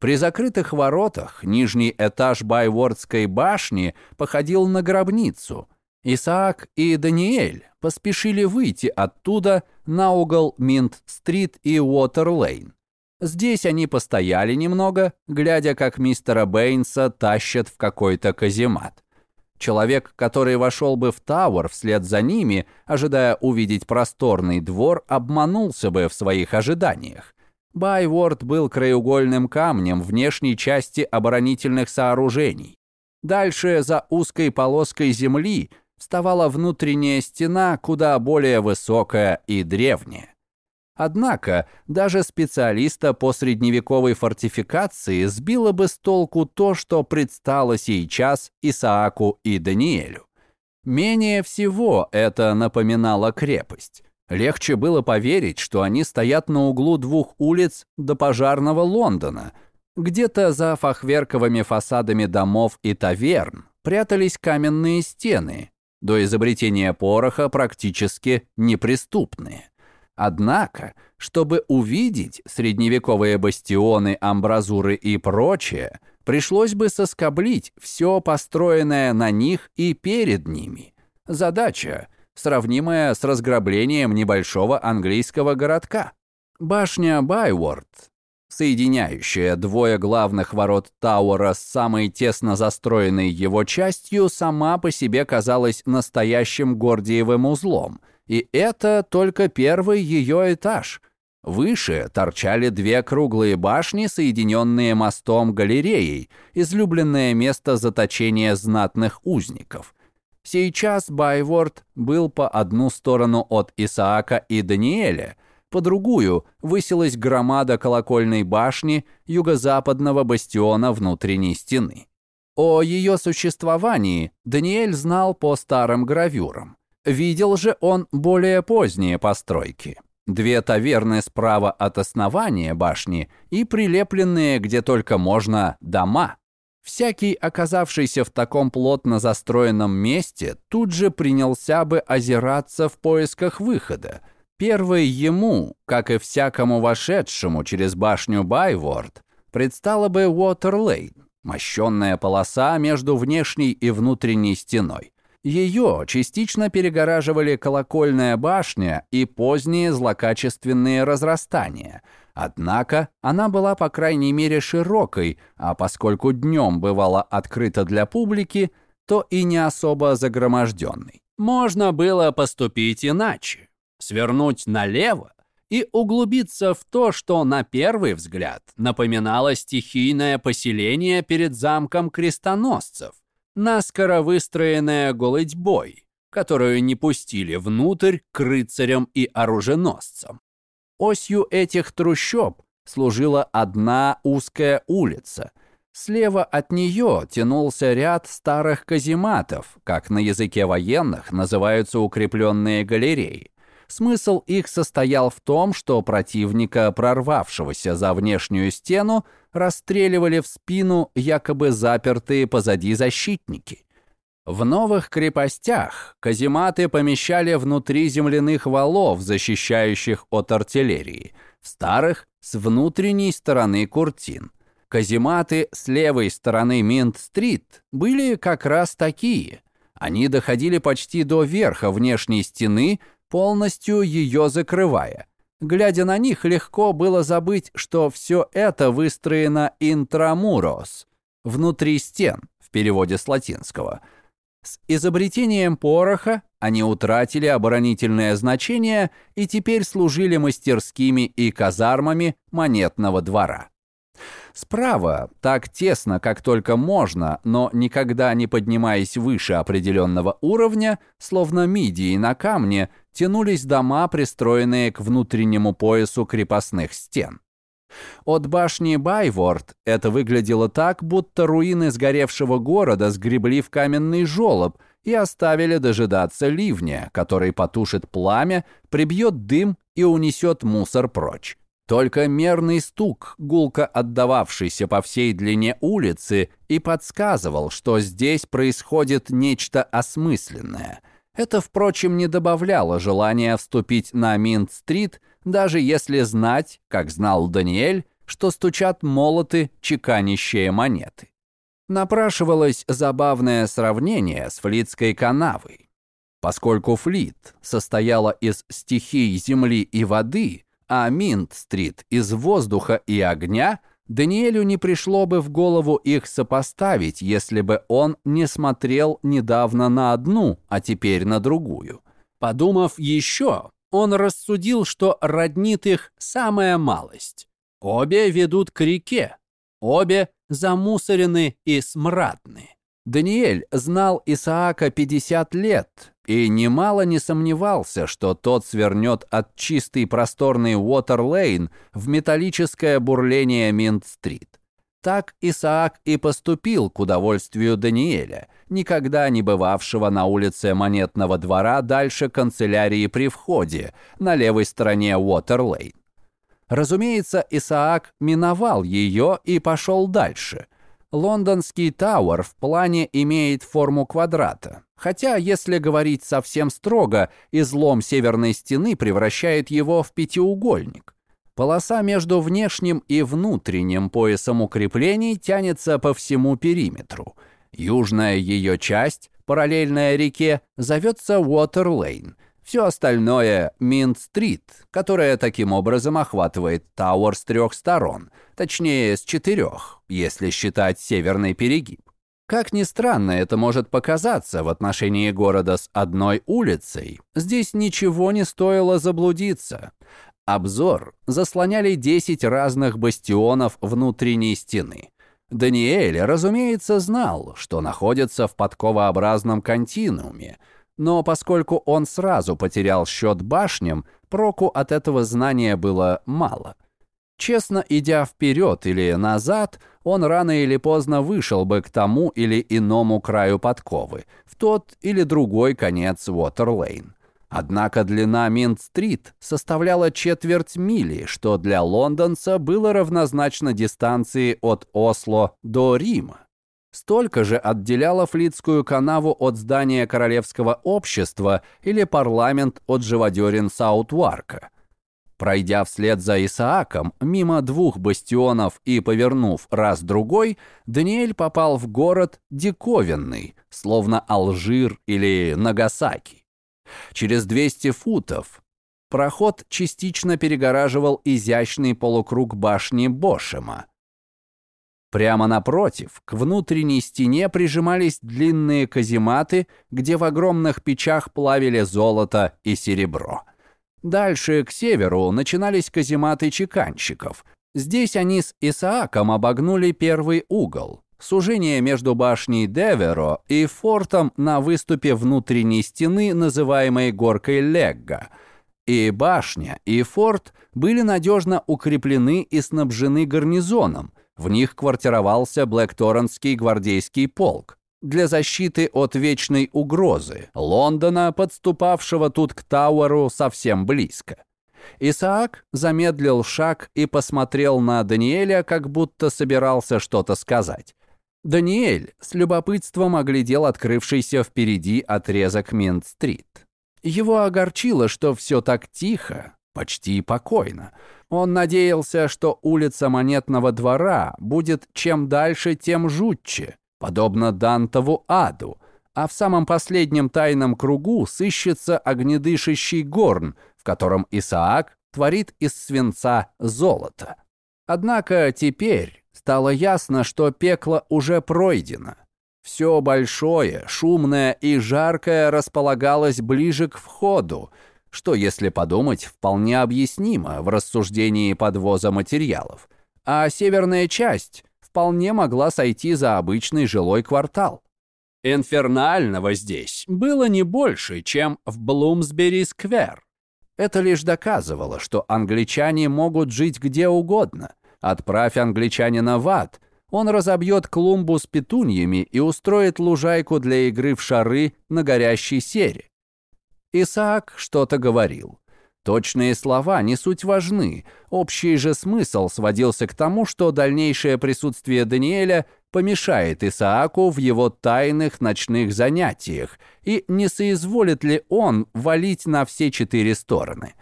При закрытых воротах нижний этаж Байвордской башни походил на гробницу. Исаак и Даниэль поспешили выйти оттуда на угол Минт-стрит и Уотер-лейн. Здесь они постояли немного, глядя, как мистера Бэйнса тащат в какой-то каземат. Человек, который вошел бы в Тауэр вслед за ними, ожидая увидеть просторный двор, обманулся бы в своих ожиданиях. Байворд был краеугольным камнем внешней части оборонительных сооружений. Дальше, за узкой полоской земли, вставала внутренняя стена, куда более высокая и древняя. Однако даже специалиста по средневековой фортификации сбило бы с толку то, что предстало сейчас Исааку и Даниэлю. Менее всего это напоминало крепость. Легче было поверить, что они стоят на углу двух улиц до пожарного Лондона. Где-то за фахверковыми фасадами домов и таверн прятались каменные стены, до изобретения пороха практически неприступные. Однако, чтобы увидеть средневековые бастионы, амбразуры и прочее, пришлось бы соскоблить все построенное на них и перед ними. Задача, сравнимая с разграблением небольшого английского городка. Башня Байворд, соединяющая двое главных ворот Тауэра с самой тесно застроенной его частью, сама по себе казалась настоящим Гордиевым узлом – и это только первый ее этаж. Выше торчали две круглые башни, соединенные мостом-галереей, излюбленное место заточения знатных узников. Сейчас Байворд был по одну сторону от Исаака и Даниэля, по другую высилась громада колокольной башни юго-западного бастиона внутренней стены. О ее существовании Даниэль знал по старым гравюрам. Видел же он более поздние постройки. Две таверны справа от основания башни и прилепленные где только можно дома. Всякий, оказавшийся в таком плотно застроенном месте, тут же принялся бы озираться в поисках выхода. Первый ему, как и всякому вошедшему через башню Байворд, предстала бы Уотерлейн, мощенная полоса между внешней и внутренней стеной. Ее частично перегораживали колокольная башня и поздние злокачественные разрастания. Однако она была по крайней мере широкой, а поскольку днем бывала открыта для публики, то и не особо загроможденной. Можно было поступить иначе. Свернуть налево и углубиться в то, что на первый взгляд напоминало стихийное поселение перед замком крестоносцев, наскоро выстроенная голодьбой, которую не пустили внутрь к рыцарям и оруженосцам. Осью этих трущоб служила одна узкая улица. Слева от нее тянулся ряд старых казематов, как на языке военных называются укрепленные галереи. Смысл их состоял в том, что противника, прорвавшегося за внешнюю стену, расстреливали в спину якобы запертые позади защитники. В новых крепостях казематы помещали внутри земляных валов, защищающих от артиллерии, в старых — с внутренней стороны куртин. Казематы с левой стороны Минт-стрит были как раз такие. Они доходили почти до верха внешней стены, полностью ее закрывая. Глядя на них, легко было забыть, что все это выстроено интрамурос, внутри стен, в переводе с латинского. С изобретением пороха они утратили оборонительное значение и теперь служили мастерскими и казармами монетного двора. Справа, так тесно, как только можно, но никогда не поднимаясь выше определенного уровня, словно мидии на камне, тянулись дома, пристроенные к внутреннему поясу крепостных стен. От башни Байворд это выглядело так, будто руины сгоревшего города сгребли в каменный желоб и оставили дожидаться ливня, который потушит пламя, прибьет дым и унесет мусор прочь. Только мерный стук, гулко отдававшийся по всей длине улицы, и подсказывал, что здесь происходит нечто осмысленное. Это, впрочем, не добавляло желания вступить на Минт-стрит, даже если знать, как знал Даниэль, что стучат молоты, чеканящие монеты. Напрашивалось забавное сравнение с Флитской канавой. Поскольку Флит состояла из стихий земли и воды, а Минт-стрит из воздуха и огня, Даниэлю не пришло бы в голову их сопоставить, если бы он не смотрел недавно на одну, а теперь на другую. Подумав еще, он рассудил, что роднит их самая малость. Обе ведут к реке, обе замусорены и смрадны. Даниэль знал Исаака 50 лет и немало не сомневался, что тот свернет от чистой просторной Уотер-Лейн в металлическое бурление Минт-стрит. Так Исаак и поступил к удовольствию Даниэля, никогда не бывавшего на улице Монетного двора дальше канцелярии при входе, на левой стороне Уотер-Лейн. Разумеется, Исаак миновал ее и пошел дальше – Лондонский Тауэр в плане имеет форму квадрата. Хотя, если говорить совсем строго, излом северной стены превращает его в пятиугольник. Полоса между внешним и внутренним поясом укреплений тянется по всему периметру. Южная ее часть, параллельная реке, зовется Уотер-Лейн – все остальное — Минт-стрит, которая таким образом охватывает Тауэр с трех сторон, точнее, с четырех, если считать северный перегиб. Как ни странно это может показаться в отношении города с одной улицей, здесь ничего не стоило заблудиться. Обзор заслоняли 10 разных бастионов внутренней стены. Даниэль, разумеется, знал, что находится в подковообразном континууме — но поскольку он сразу потерял счет башням, проку от этого знания было мало. Честно идя вперед или назад, он рано или поздно вышел бы к тому или иному краю подковы, в тот или другой конец Уотерлейн. Однако длина Минт-стрит составляла четверть мили, что для лондонца было равнозначно дистанции от Осло до Рима. Столько же отделяло Флитскую канаву от здания Королевского общества или парламент от живодерин Саутварка. Пройдя вслед за Исааком, мимо двух бастионов и повернув раз-другой, Даниэль попал в город диковинный, словно Алжир или Нагасаки. Через 200 футов проход частично перегораживал изящный полукруг башни Бошема, Прямо напротив, к внутренней стене прижимались длинные казематы, где в огромных печах плавили золото и серебро. Дальше, к северу, начинались казематы чеканщиков. Здесь они с Исааком обогнули первый угол. Сужение между башней Деверо и фортом на выступе внутренней стены, называемой горкой Легга. И башня, и форт были надежно укреплены и снабжены гарнизоном – в них квартировался Блэкторнский гвардейский полк для защиты от вечной угрозы Лондона, подступавшего тут к Тауэру совсем близко. Исаак замедлил шаг и посмотрел на Даниэля, как будто собирался что-то сказать. Даниэль с любопытством оглядел открывшийся впереди отрезок Минт-стрит. Его огорчило, что все так тихо, почти покойно. Он надеялся, что улица Монетного двора будет чем дальше, тем жутче, подобно Дантову аду, а в самом последнем тайном кругу сыщется огнедышащий горн, в котором Исаак творит из свинца золото. Однако теперь стало ясно, что пекло уже пройдено. Все большое, шумное и жаркое располагалось ближе к входу, что, если подумать, вполне объяснимо в рассуждении подвоза материалов. А северная часть вполне могла сойти за обычный жилой квартал. Инфернального здесь было не больше, чем в Блумсбери-сквер. Это лишь доказывало, что англичане могут жить где угодно. Отправь англичанина в ад, он разобьет клумбу с петуньями и устроит лужайку для игры в шары на горящей сере. Исаак что-то говорил. Точные слова не суть важны, общий же смысл сводился к тому, что дальнейшее присутствие Даниэля помешает Исааку в его тайных ночных занятиях, и не соизволит ли он валить на все четыре стороны.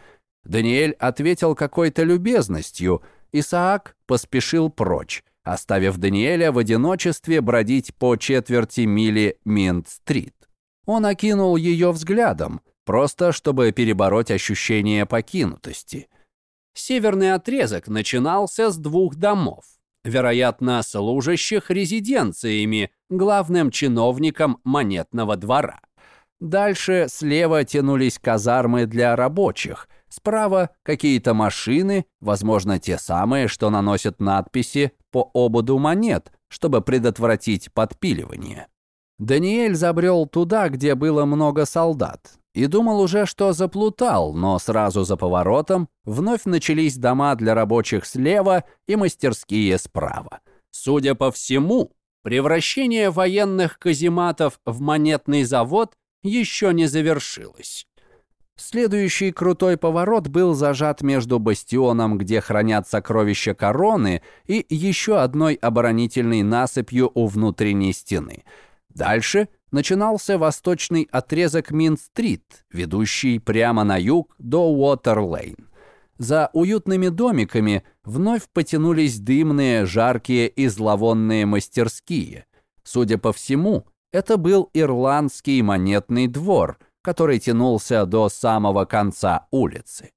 Даниэль ответил какой-то любезностью, Исаак поспешил прочь, оставив Даниэля в одиночестве бродить по четверти мили Минт-стрит. Он окинул ее взглядом, просто чтобы перебороть ощущение покинутости. Северный отрезок начинался с двух домов, вероятно, служащих резиденциями, главным чиновником монетного двора. Дальше слева тянулись казармы для рабочих, справа какие-то машины, возможно, те самые, что наносят надписи по ободу монет, чтобы предотвратить подпиливание. Даниэль забрел туда, где было много солдат, и думал уже, что заплутал, но сразу за поворотом вновь начались дома для рабочих слева и мастерские справа. Судя по всему, превращение военных казематов в монетный завод еще не завершилось. Следующий крутой поворот был зажат между бастионом, где хранят сокровища короны, и еще одной оборонительной насыпью у внутренней стены. Дальше начинался восточный отрезок Мин-стрит, ведущий прямо на юг до Уотер-Лейн. За уютными домиками вновь потянулись дымные, жаркие и зловонные мастерские. Судя по всему, это был ирландский монетный двор, который тянулся до самого конца улицы.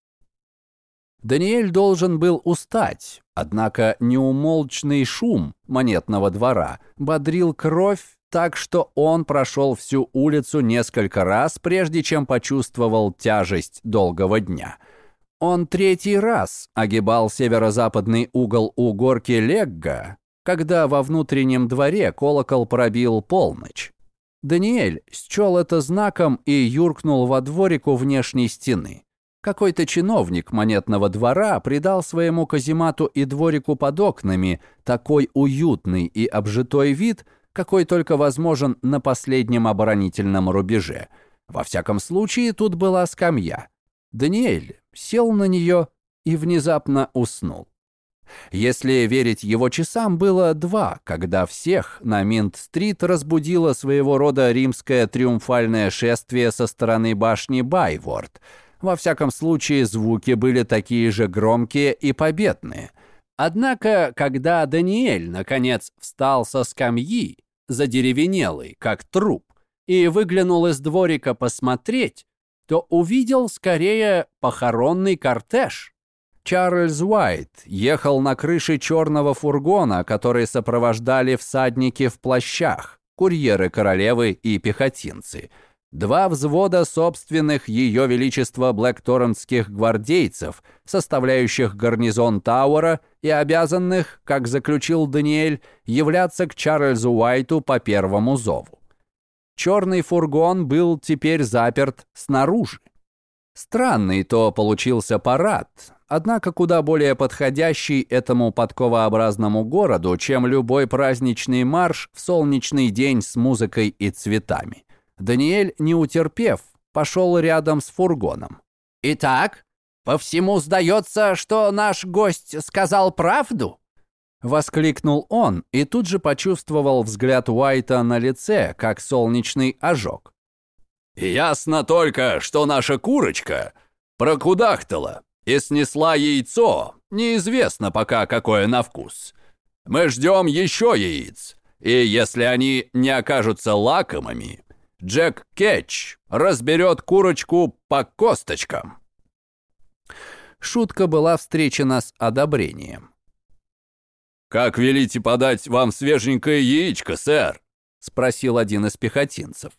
Даниэль должен был устать, однако неумолчный шум монетного двора бодрил кровь так что он прошел всю улицу несколько раз, прежде чем почувствовал тяжесть долгого дня. Он третий раз огибал северо-западный угол у горки Легга, когда во внутреннем дворе колокол пробил полночь. Даниэль счел это знаком и юркнул во дворик у внешней стены. Какой-то чиновник монетного двора придал своему каземату и дворику под окнами такой уютный и обжитой вид – какой только возможен на последнем оборонительном рубеже. Во всяком случае, тут была скамья. Даниэль сел на нее и внезапно уснул. Если верить его часам, было два, когда всех на Минт-стрит разбудило своего рода римское триумфальное шествие со стороны башни Байворд. Во всяком случае, звуки были такие же громкие и победные – Однако, когда Даниэль, наконец, встал со скамьи, задеревенелый, как труп, и выглянул из дворика посмотреть, то увидел скорее похоронный кортеж. Чарльз Уайт ехал на крыше черного фургона, который сопровождали всадники в плащах, курьеры королевы и пехотинцы – Два взвода собственных Ее Величества Блэкторнских гвардейцев, составляющих гарнизон Тауэра и обязанных, как заключил Даниэль, являться к Чарльзу Уайту по первому зову. Черный фургон был теперь заперт снаружи. Странный то получился парад, однако куда более подходящий этому подковообразному городу, чем любой праздничный марш в солнечный день с музыкой и цветами. Даниэль, не утерпев, пошел рядом с фургоном. «Итак, по всему сдается, что наш гость сказал правду?» Воскликнул он и тут же почувствовал взгляд Уайта на лице, как солнечный ожог. «Ясно только, что наша курочка прокудахтала и снесла яйцо, неизвестно пока какое на вкус. Мы ждем еще яиц, и если они не окажутся лакомыми, Джек Кетч разберет курочку по косточкам. шутка была встречена с одобрением. «Как велите подать вам свеженькое яичко, сэр?» — спросил один из пехотинцев.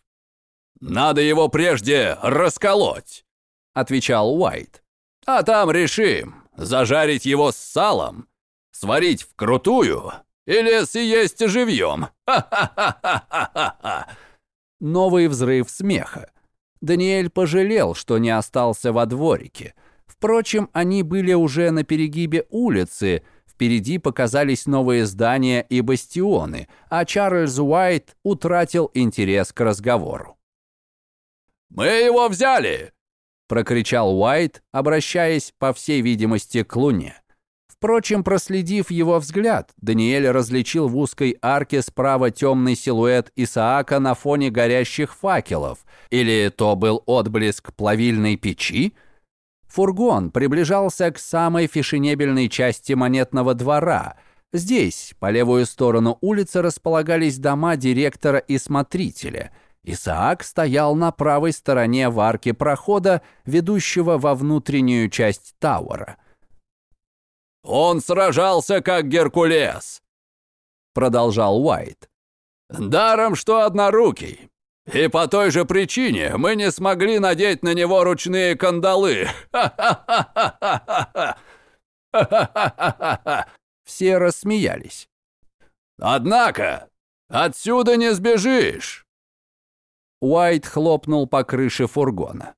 «Надо его прежде расколоть», — отвечал Уайт. «А там решим, зажарить его с салом, сварить вкрутую или съесть живьем. Ха-ха-ха-ха-ха-ха!» Новый взрыв смеха. Даниэль пожалел, что не остался во дворике. Впрочем, они были уже на перегибе улицы, Впереди показались новые здания и бастионы, а Чарльз Уайт утратил интерес к разговору. «Мы его взяли!» — прокричал Уайт, обращаясь, по всей видимости, к Луне. Впрочем, проследив его взгляд, Даниэль различил в узкой арке справа темный силуэт Исаака на фоне горящих факелов. Или то был отблеск плавильной печи? Фургон приближался к самой фешенебельной части монетного двора. Здесь, по левую сторону улицы, располагались дома директора и смотрителя. Исаак стоял на правой стороне в арке прохода, ведущего во внутреннюю часть Тауэра. «Он сражался, как Геркулес», — продолжал Уайт. «Даром, что однорукий. И по той же причине мы не смогли надеть на него ручные кандалы. Все рассмеялись. Однако, отсюда не сбежишь. Уайт хлопнул по крыше фургона.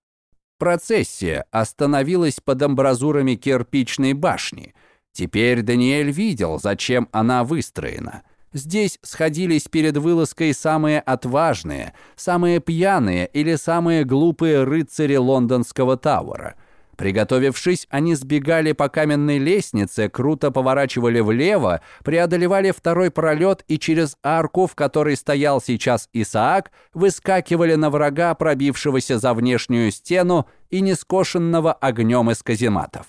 Процессия остановилась под амбразурами кирпичной башни. Теперь Даниэль видел, зачем она выстроена — Здесь сходились перед вылазкой самые отважные, самые пьяные или самые глупые рыцари лондонского Тауэра. Приготовившись, они сбегали по каменной лестнице, круто поворачивали влево, преодолевали второй пролет и через арку, в которой стоял сейчас Исаак, выскакивали на врага, пробившегося за внешнюю стену и нескошенного огнем из казематов.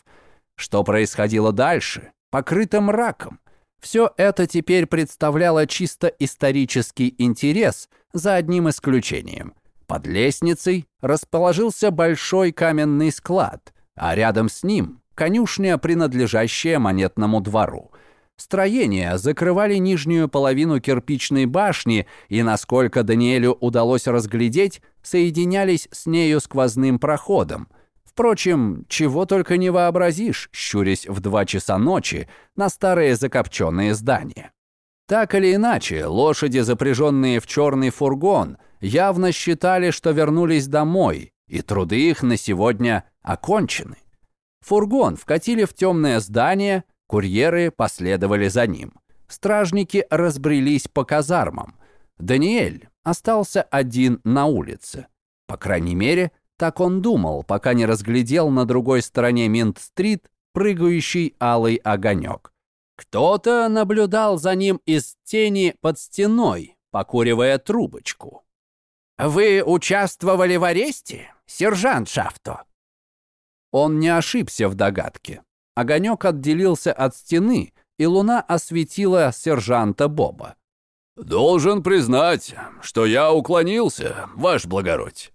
Что происходило дальше? Покрыто мраком. Все это теперь представляло чисто исторический интерес, за одним исключением. Под лестницей расположился большой каменный склад, а рядом с ним конюшня, принадлежащая монетному двору. Строения закрывали нижнюю половину кирпичной башни и, насколько Даниэлю удалось разглядеть, соединялись с нею сквозным проходом – Впрочем, чего только не вообразишь, щурясь в два часа ночи на старые закопченные здания. Так или иначе, лошади, запряженные в черный фургон, явно считали, что вернулись домой, и труды их на сегодня окончены. Фургон вкатили в темное здание, курьеры последовали за ним. Стражники разбрелись по казармам. Даниэль остался один на улице. По крайней мере, так он думал, пока не разглядел на другой стороне Минт-стрит прыгающий алый огонек. Кто-то наблюдал за ним из тени под стеной, покуривая трубочку. «Вы участвовали в аресте, сержант Шафто?» Он не ошибся в догадке. Огонек отделился от стены, и луна осветила сержанта Боба. «Должен признать, что я уклонился, ваш благородь».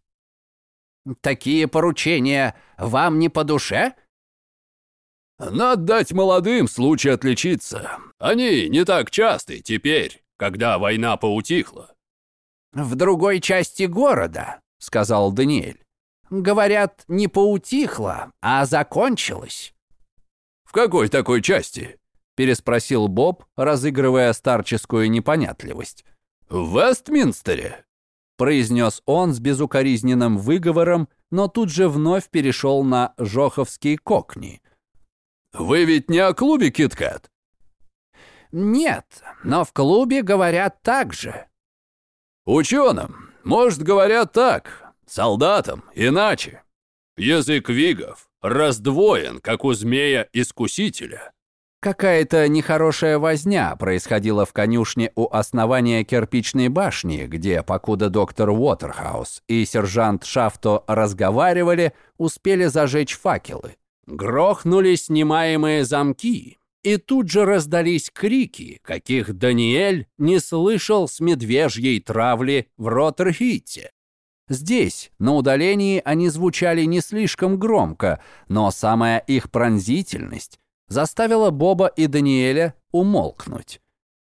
Такие поручения вам не по душе? Надо дать молодым случай отличиться. Они не так часты теперь, когда война поутихла. В другой части города, сказал Даниэль. Говорят, не поутихла, а закончилась. В какой такой части? переспросил Боб, разыгрывая старческую непонятливость. В Вестминстере произнес он с безукоризненным выговором, но тут же вновь перешел на жоховский кокни. «Вы ведь не о клубе «Киткат»?» «Нет, но в клубе говорят так же». «Ученым, может, говорят так, солдатам иначе. Язык вигов раздвоен, как у змея-искусителя. Какая-то нехорошая возня происходила в конюшне у основания кирпичной башни, где, покуда доктор Уотерхаус и сержант Шафто разговаривали, успели зажечь факелы. Грохнули снимаемые замки, и тут же раздались крики, каких Даниэль не слышал с медвежьей травли в Роттерхите. Здесь, на удалении, они звучали не слишком громко, но самая их пронзительность заставила Боба и Даниэля умолкнуть.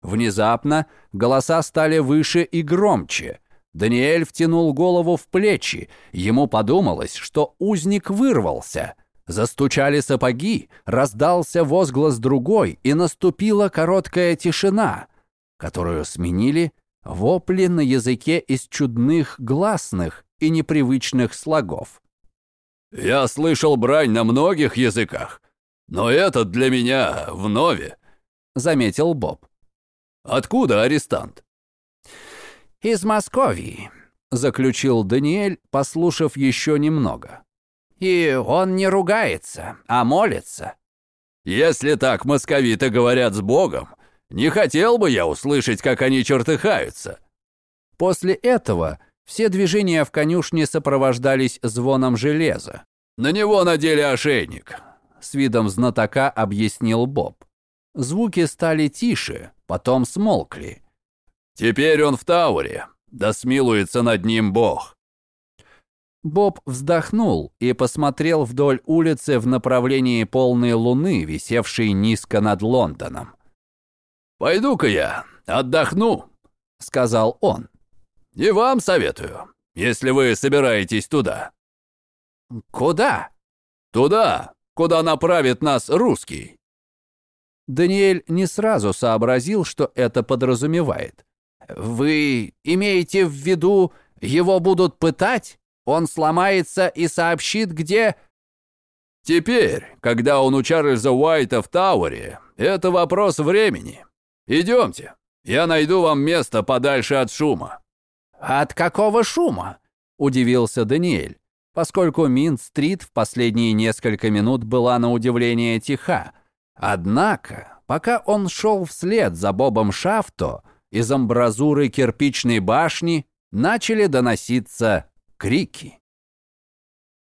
Внезапно голоса стали выше и громче. Даниэль втянул голову в плечи. Ему подумалось, что узник вырвался. Застучали сапоги, раздался возглас другой, и наступила короткая тишина, которую сменили Вопли на языке из чудных гласных и непривычных слогов. «Я слышал брань на многих языках, но этот для меня вновь», — заметил Боб. «Откуда арестант?» «Из Московии», — заключил Даниэль, послушав еще немного. «И он не ругается, а молится». «Если так московиты говорят с Богом, не хотел бы я услышать, как они чертыхаются». После этого все движения в конюшне сопровождались звоном железа. «На него надели ошейник», — с видом знатока объяснил Боб. Звуки стали тише, потом смолкли. «Теперь он в Тауре, да смилуется над ним Бог». Боб вздохнул и посмотрел вдоль улицы в направлении полной луны, висевшей низко над Лондоном. «Пойду-ка я отдохну», — сказал он. «И вам советую, если вы собираетесь туда». «Куда?» «Туда, куда направит нас русский». Даниэль не сразу сообразил, что это подразумевает. «Вы имеете в виду, его будут пытать? Он сломается и сообщит, где...» «Теперь, когда он у Чарльза Уайта в Тауэре, это вопрос времени», Идемте, я найду вам место подальше от шума». «От какого шума?» – удивился Даниэль, поскольку Минт-стрит в последние несколько минут была на удивление тиха. Однако, пока он шел вслед за Бобом Шафто, из амбразуры кирпичной башни начали доноситься крики.